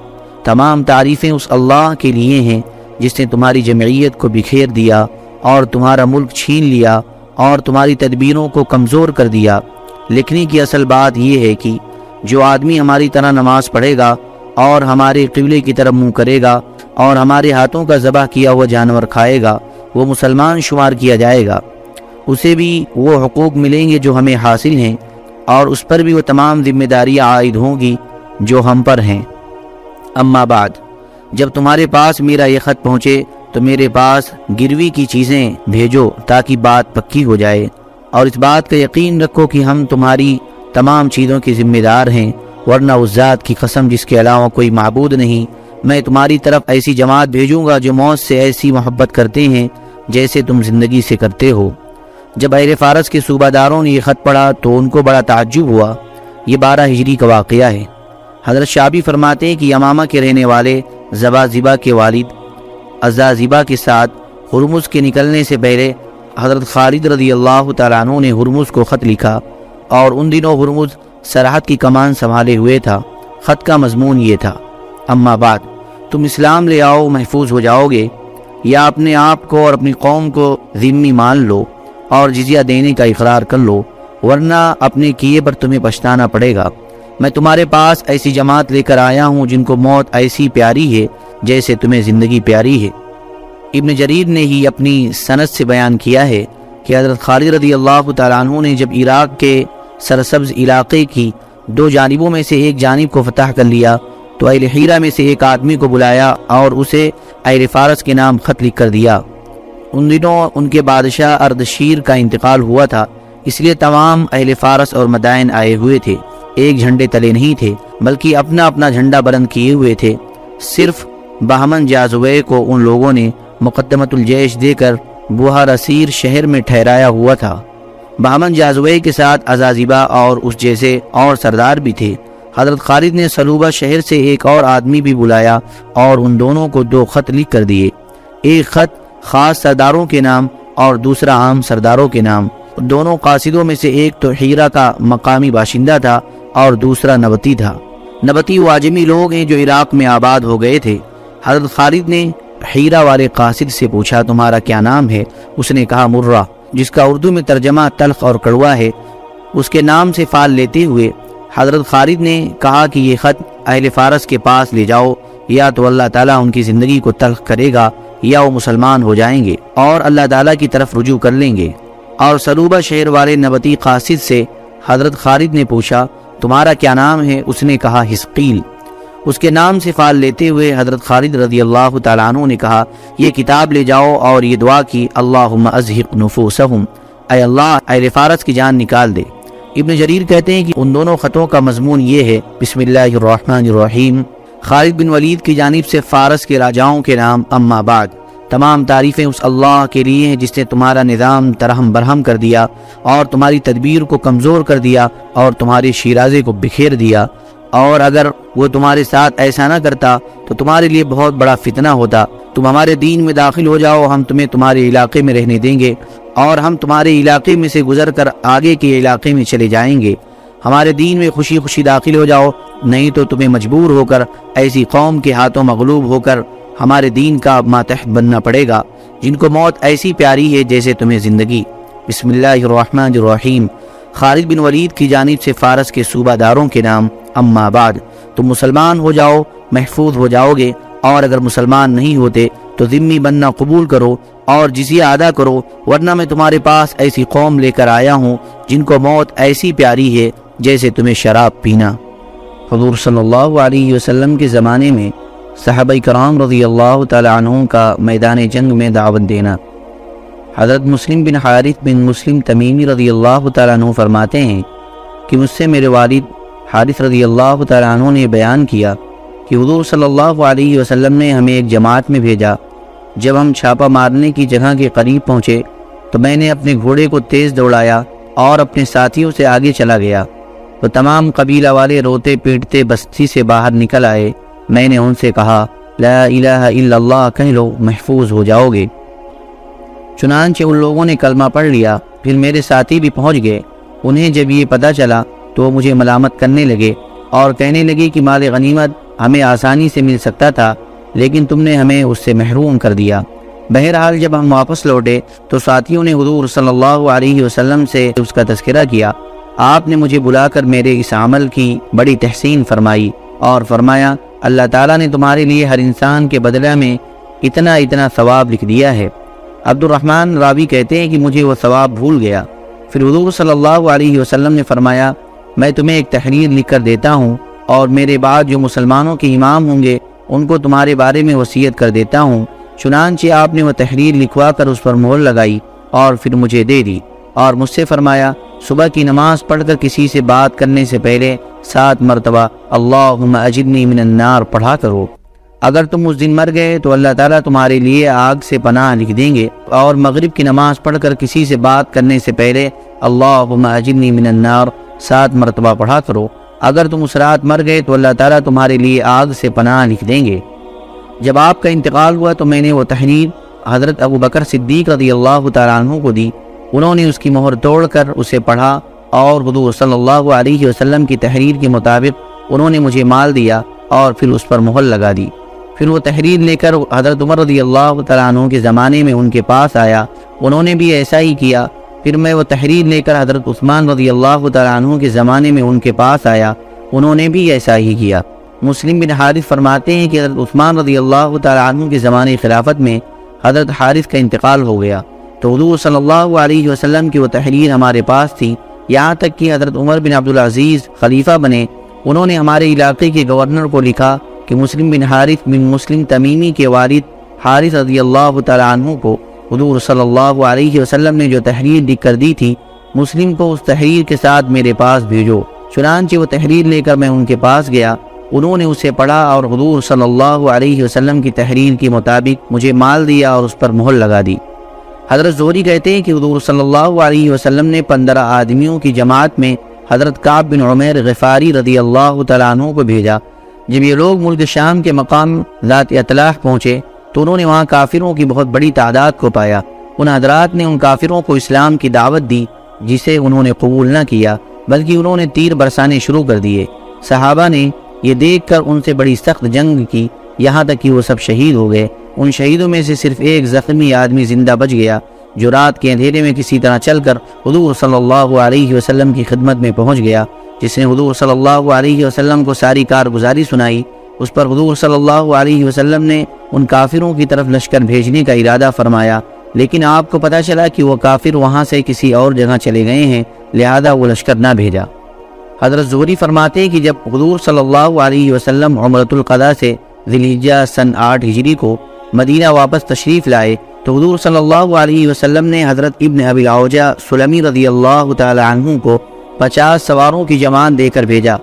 Speaker 2: تمام تعریفیں اس اللہ کے لیے ہیں، جس نے تمہاری جمعیت کو بکھیر دیا اور تمہارا ملک چھین لیا اور تمہاری تدبیروں کو کمزور کر دیا۔ لکھنے کی اصل بات یہ ہے کہ جو آدمی ہماری طرح نماز پڑھے گا اور ہمارے قبلے کی طرف منہ کرے گا اور ہمارے ہاتھوں کا ذبح کیا ہوا جانور کھائے گا، وہ مسلمان شمار کیا جائے گا۔ اسے بھی وہ حقوق ملیں گے جو ہمیں حاصل ہیں اور اس پر بھی وہ تمام ذمہ داریاں عائد ہوں گی جو ہم پر ہیں۔ اما بعد، جب تمہارے پاس میرا یہ خط پہنچے تو میرے پاس گروی کی چیزیں بھیجو تاکہ بات پکی ہو جائے اور اس بات کا یقین رکھو کہ ہم تمہاری تمام چیزوں کے ذمہ دار ہیں، ورنہ اس ذات کی قسم جس کے علاوہ کوئی معبود نہیں۔ میں تمہاری طرف ایسی جماعت بھیجوں گا جو موت سے ایسی محبت کرتے ہیں جیسے تم زندگی سے کرتے ہو۔ جب اہل فارس کے صوبہ داروں نے یہ خط پڑھا تو ان کو بڑا تعجب ہوا۔ یہ بارہ ہجری کا واقعہ ہے۔ حضرت شابی فرماتے ہیں کہ یمامہ کے رہنے والے زبا زبا کے والد ازا زبا کے ساتھ ہرمز کے نکلنے سے پہلے حضرت خالد رضی اللہ تعالیٰ عنہ نے ہرمز کو خط لکھا اور ان دنوں ہرمز سرحد کی کمان سنبھالے ہوئے تھا۔ خط کا مضمون یہ تھا۔ اما بعد، تم اسلام لے آؤ، محفوظ ہو جاؤ گے۔ یا اپنے آپ کو اور اپنی قوم کو ذمی مان لو۔ اور جزیہ دینے کا اقرار کر لو، ورنہ اپنے کیے پر تمہیں پچھتانا پڑے گا۔ میں تمہارے پاس ایسی جماعت لے کر آیا ہوں جن کو موت ایسی پیاری ہے جیسے تمہیں زندگی پیاری ہے۔ ابن جرید نے ہی اپنی صنعت سے بیان کیا ہے کہ حضرت خالد رضی اللہ تعالیٰ عنہ نے جب عراق کے سرسبز علاقے کی دو جانبوں میں سے ایک جانب کو فتح کر لیا، تو اہل حیرہ میں سے ایک آدمی کو بلایا اور اسے اہل فارس کے نام خط لکھ کر دیا۔ ان دنوں ان کے بادشاہ اردشیر کا انتقال ہوا تھا، اس لیے تمام اہل فارس اور مدائن آئے ہوئے تھے۔ ایک جھنڈے تلے نہیں تھے، بلکہ اپنا اپنا جھنڈا بلند کیے ہوئے تھے۔ صرف بہمن جازوے کو ان لوگوں نے مقدمت الجیش دے کر بوہا رسیر شہر میں ٹھہرایا ہوا تھا۔ بہمن جازوے کے ساتھ ازازیبا اور اس جیسے اور سردار بھی تھے۔ حضرت خالد نے سلوبہ شہر سے ایک اور آدمی بھی بلایا اور ان دونوں کو دو خط لکھ کر دیے۔ ایک خط خاص سرداروں کے نام اور دوسرا عام سرداروں کے نام۔ دونوں قاصدوں میں سے ایک تو ہیرا کا مقامی باشندہ تھا اور دوسرا نبتی تھا۔ نبتی واجمی لوگ ہیں جو عراق میں آباد ہو گئے تھے۔ حضرت خالد نے ہیرا والے قاصد سے پوچھا، تمہارا کیا نام ہے؟ اس نے کہا، مرہ، جس کا اردو میں ترجمہ تلخ اور کڑوا ہے۔ اس کے نام سے فال لیتے ہوئے حضرت خالد نے کہا کہ یہ خط اہل فارس کے پاس لے جاؤ، یا تو اللہ تعالیٰ ان کی زندگی کو تلخ کرے گا یا وہ مسلمان ہو جائیں گے اور اللہ تعالیٰ کی طرف رجوع کر لیں گے۔ اور سلوبہ شہر والے نبتی قاصد سے حضرت خالد نے پوچھا، تمہارا کیا نام ہے؟ اس نے کہا حسقیل اس کے نام سے فال لیتے ہوئے حضرت خالد رضی اللہ تعالیٰ عنہ نے کہا، یہ کتاب لے جاؤ اور یہ دعا کی اللہ ازحق نفوسہم۔ اے اللہ اہل فارس کی جان نکال دے۔ ابن جریر کہتے ہیں کہ ان دونوں خطوں کا مضمون یہ ہے، بسم اللہ الرحمن الرحیم۔ خالد بن ولید کی جانب سے فارس کے راجاؤں کے نام اما بعد۔ تمام تعریفیں اس اللہ کے لیے ہیں جس نے تمہارا نظام ترہم برہم کر دیا اور تمہاری تدبیر کو کمزور کر دیا اور تمہارے شیرازے کو بکھیر دیا۔ اور اگر وہ تمہارے ساتھ ایسا نہ کرتا تو تمہارے لیے بہت بڑا فتنہ ہوتا۔ تم ہمارے دین میں داخل ہو جاؤ، ہم تمہیں تمہارے علاقے میں رہنے دیں گے اور ہم تمہارے علاقے میں سے گزر کر آگے کے علاقے میں چلے جائیں گے۔ ہمارے دین میں خوشی خوشی داخل ہو جاؤ، نہیں تو تمہیں مجبور ہو کر ایسی قوم کے ہاتھوں مغلوب ہو کر ہمارے دین کا ماتحت بننا پڑے گا۔ جن کو موت ایسی پیاری ہے جیسے تمہیں زندگی۔ بسم اللہ الرحمن الرحیم۔ خالد بن ولید کی جانب سے فارس کے صوبہ داروں کے نام اما بعد۔ تم مسلمان ہو جاؤ، محفوظ ہو جاؤ گے۔ اور اگر مسلمان نہیں ہوتے تو ذمی بننا قبول کرو اور جزیہ ادا کرو۔ ورنہ میں تمہارے پاس ایسی قوم لے کر آیا ہوں جن کو موت ایسی پیاری ہے جیسے تمہیں شراب پینا۔ حضور صلی اللہ علیہ وسلم کے زمانے میں صحابہ کرام رضی اللہ تعالیٰ عنہ کا میدان جنگ میں دعوت دینا۔ حضرت مسلم بن حارث بن مسلم تمیمی رضی اللہ تعالیٰ عنہ فرماتے ہیں کہ مجھ سے میرے والد حارث رضی اللہ تعالیٰ عنہ نے بیان کیا کہ حضور صلی اللہ علیہ وسلم نے ہمیں ایک جماعت میں بھیجا۔ جب ہم چھاپا مارنے کی جگہ کے قریب پہنچے تو میں نے اپنے گھوڑے کو تیز دوڑایا اور اپنے ساتھیوں سے آگے چلا گیا۔ تو تمام قبیلہ والے روتے پیٹتے بستی سے باہر نکل آئے۔ میں نے ان سے کہا، لا الہ الا اللہ کہہ لو محفوظ ہو جاؤ گے۔ چنانچہ ان لوگوں نے کلمہ پڑھ لیا، پھر میرے ساتھی بھی پہنچ گئے۔ انہیں جب یہ پتہ چلا تو وہ مجھے ملامت کرنے لگے اور کہنے لگے کہ مال غنیمت ہمیں آسانی سے مل سکتا تھا، لیکن تم نے ہمیں اس سے محروم کر دیا۔ بہرحال جب ہم واپس لوٹے تو ساتھیوں نے حضور صلی اللہ علیہ وسلم سے اس کا تذکرہ کیا۔ آپ نے مجھے بلا کر میرے اس عمل کی بڑی تحسین فرمائی اور فرمایا، اللہ تعالیٰ نے تمہارے لیے ہر انسان کے بدلہ میں اتنا اتنا ثواب لکھ دیا ہے۔ عبد الرحمن راوی کہتے ہیں کہ مجھے وہ ثواب بھول گیا۔ پھر حضور صلی اللہ علیہ وسلم نے فرمایا، میں تمہیں ایک تحریر لکھ کر دیتا ہوں اور میرے بعد جو مسلمانوں کے امام ہوں گے، ان کو تمہارے بارے میں وصیت کر دیتا ہوں۔ چنانچہ آپ نے وہ تحریر لکھوا کر اس پر مہر لگائی اور پھر مجھے دے دی۔ اور مجھ سے فرمایا، صبح کی نماز پڑھ کر کسی سے بات کرنے سے پہلے سات مرتبہ اللہم اجدنی من النار پڑھا کرو۔ اگر تم اس دن مر گئے تو اللہ تعالیٰ تمہارے لیے آگ سے پناہ لکھ دیں گے۔ اور مغرب کی نماز پڑھ کر کسی سے بات کرنے سے پہلے اللہم اجدنی من النار سات مرتبہ پڑھا کرو۔ اگر تم اس رات مر گئے تو اللہ تعالیٰ تمہارے لیے آگ سے پناہ لکھ دیں گے۔ جب آپ کا انتقال ہوا تو میں نے وہ تحریر حضرت ابو بکر صدیق رضی اللہ تعالیٰ عنہ کو دی۔ انہوں نے اس کی مہر توڑ کر اسے پڑھا اور حضور صلی اللہ علیہ وسلم کی تحریر کے مطابق انہوں نے مجھے مال دیا اور پھر اس پر مہر لگا دی۔ پھر وہ تحریر لے کر حضرت عمر رضی اللہ تعالیٰ عنہ کے زمانے میں ان کے پاس آیا۔ انہوں نے بھی ایسا ہی کیا۔ پھر میں وہ تحریر لے کر حضرت عثمان رضی اللہ تعالیٰ عنہ کے زمانے میں ان کے پاس آیا۔ انہوں نے بھی ایسا ہی کیا۔ مسلم بن حارث فرماتے ہیں کہ حضرت عثمان رضی اللہ تعالیٰ عنہ کے زمانے خلافت میں حضرت حارث کا انتقال ہو گیا۔ تو حضور صلی اللہ علیہ وسلم کی وہ تحریر ہمارے پاس تھی۔ یہاں تک کہ حضرت عمر بن عبدالعزیز خلیفہ بنے۔ انہوں نے ہمارے علاقے کے گورنر کو لکھا کہ مسلم بن حارث بن مسلم تمیمی کے والد حارث رضی اللہ تعالیٰ عنہ کو حضور صلی اللہ علیہ وسلم نے جو تحریر لکھ کر دی تھی، مسلم کو اس تحریر کے ساتھ میرے پاس بھیجو۔ چنانچہ وہ تحریر لے کر میں ان کے پاس گیا۔ انہوں نے اسے پڑھا اور حضور صلی اللہ علیہ وسلم کی تحریر کے مطابق مجھے مال دیا اور اس پر مہر لگا دی۔ حضرت زوری کہتے ہیں کہ حضور صلی اللہ علیہ وسلم نے پندرہ آدمیوں کی جماعت میں حضرت کعب بن عمیر غفاری رضی اللہ تعالیٰ عنہ کو بھیجا۔ جب یہ لوگ ملک شام کے مقام ذات اطلاع پہنچے تو انہوں نے وہاں کافروں کی بہت بڑی تعداد کو پایا۔ ان حضرات نے ان کافروں کو اسلام کی دعوت دی جسے انہوں نے قبول نہ کیا، بلکہ انہوں نے تیر برسانے شروع کر دیے۔ صحابہ نے یہ دیکھ کر ان سے بڑی سخت جنگ کی۔ یہاں تک کہ وہ سب شہید ہو گئے۔ ان شہیدوں میں سے صرف ایک زخمی آدمی زندہ بچ گیا، جو رات کے اندھیرے میں کسی طرح چل کر حضور صلی اللہ علیہ وسلم کی خدمت میں پہنچ گیا، جس نے حضور صلی اللہ علیہ وسلم کو ساری کارگزاری سنائی۔ اس پر حضور صلی اللہ علیہ وسلم نے ان کافروں کی طرف لشکر بھیجنے کا ارادہ فرمایا۔ لیکن آپ کو پتہ چلا کہ وہ کافر وہاں سے کسی اور جگہ چلے گئے ہیں، لہذا وہ لشکر نہ بھیجا۔ حضرت زہری فرماتے کہ جب حضور صلی اللہ علیہ وسلم عمرت القضاء سے ذلیجہ سن آٹھ ہجری کو مدینہ واپس تشریف لائے تو حضور صلی اللہ علیہ وسلم نے حضرت ابن ابی عوجہ سلمی رضی اللہ تعالی عنہ کو پچاس سواروں کی جمان دے کر بھیجا۔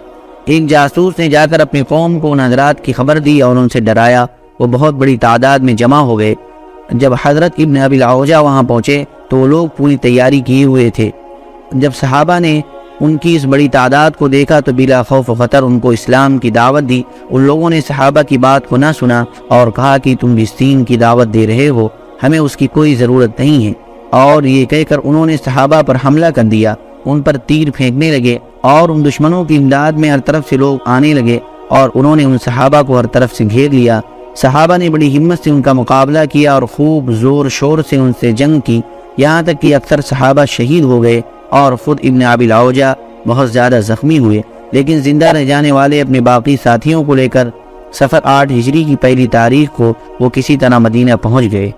Speaker 2: ایک جاسوس نے جا کر اپنی قوم کو ان حضرات کی خبر دی اور ان سے ڈرایا۔ وہ بہت بڑی تعداد میں جمع ہو گئے۔ جب حضرت ابن ابی العوجہ وہاں پہنچے تو وہ لوگ پوری تیاری کیے ہوئے تھے۔ جب صحابہ نے ان کی اس بڑی تعداد کو دیکھا تو بلا خوف و خطر ان کو اسلام کی دعوت دی۔ ان لوگوں نے صحابہ کی بات کو نہ سنا اور کہا کہ تم بھی دین کی دعوت دے رہے ہو، ہمیں اس کی کوئی ضرورت نہیں ہے۔ اور یہ کہہ کر انہوں نے صحابہ پر حملہ کر دیا۔ ان پر تیر پھینکنے لگے اور ان دشمنوں کی امداد میں ہر طرف سے لوگ آنے لگے اور انہوں نے ان صحابہ کو ہر طرف سے گھیر لیا۔ صحابہ نے بڑی ہمت سے ان کا مقابلہ کیا اور خوب زور شور سے ان سے جنگ کی۔ یہاں تک کہ اکثر صحابہ شہید ہو گئے۔ اور خود ابن عابی لاوجا بہت زیادہ زخمی ہوئے، لیکن زندہ رہ جانے والے اپنے باقی ساتھیوں کو لے کر سفر آٹھ ہجری کی پہلی تاریخ کو وہ کسی طرح مدینہ پہنچ گئے۔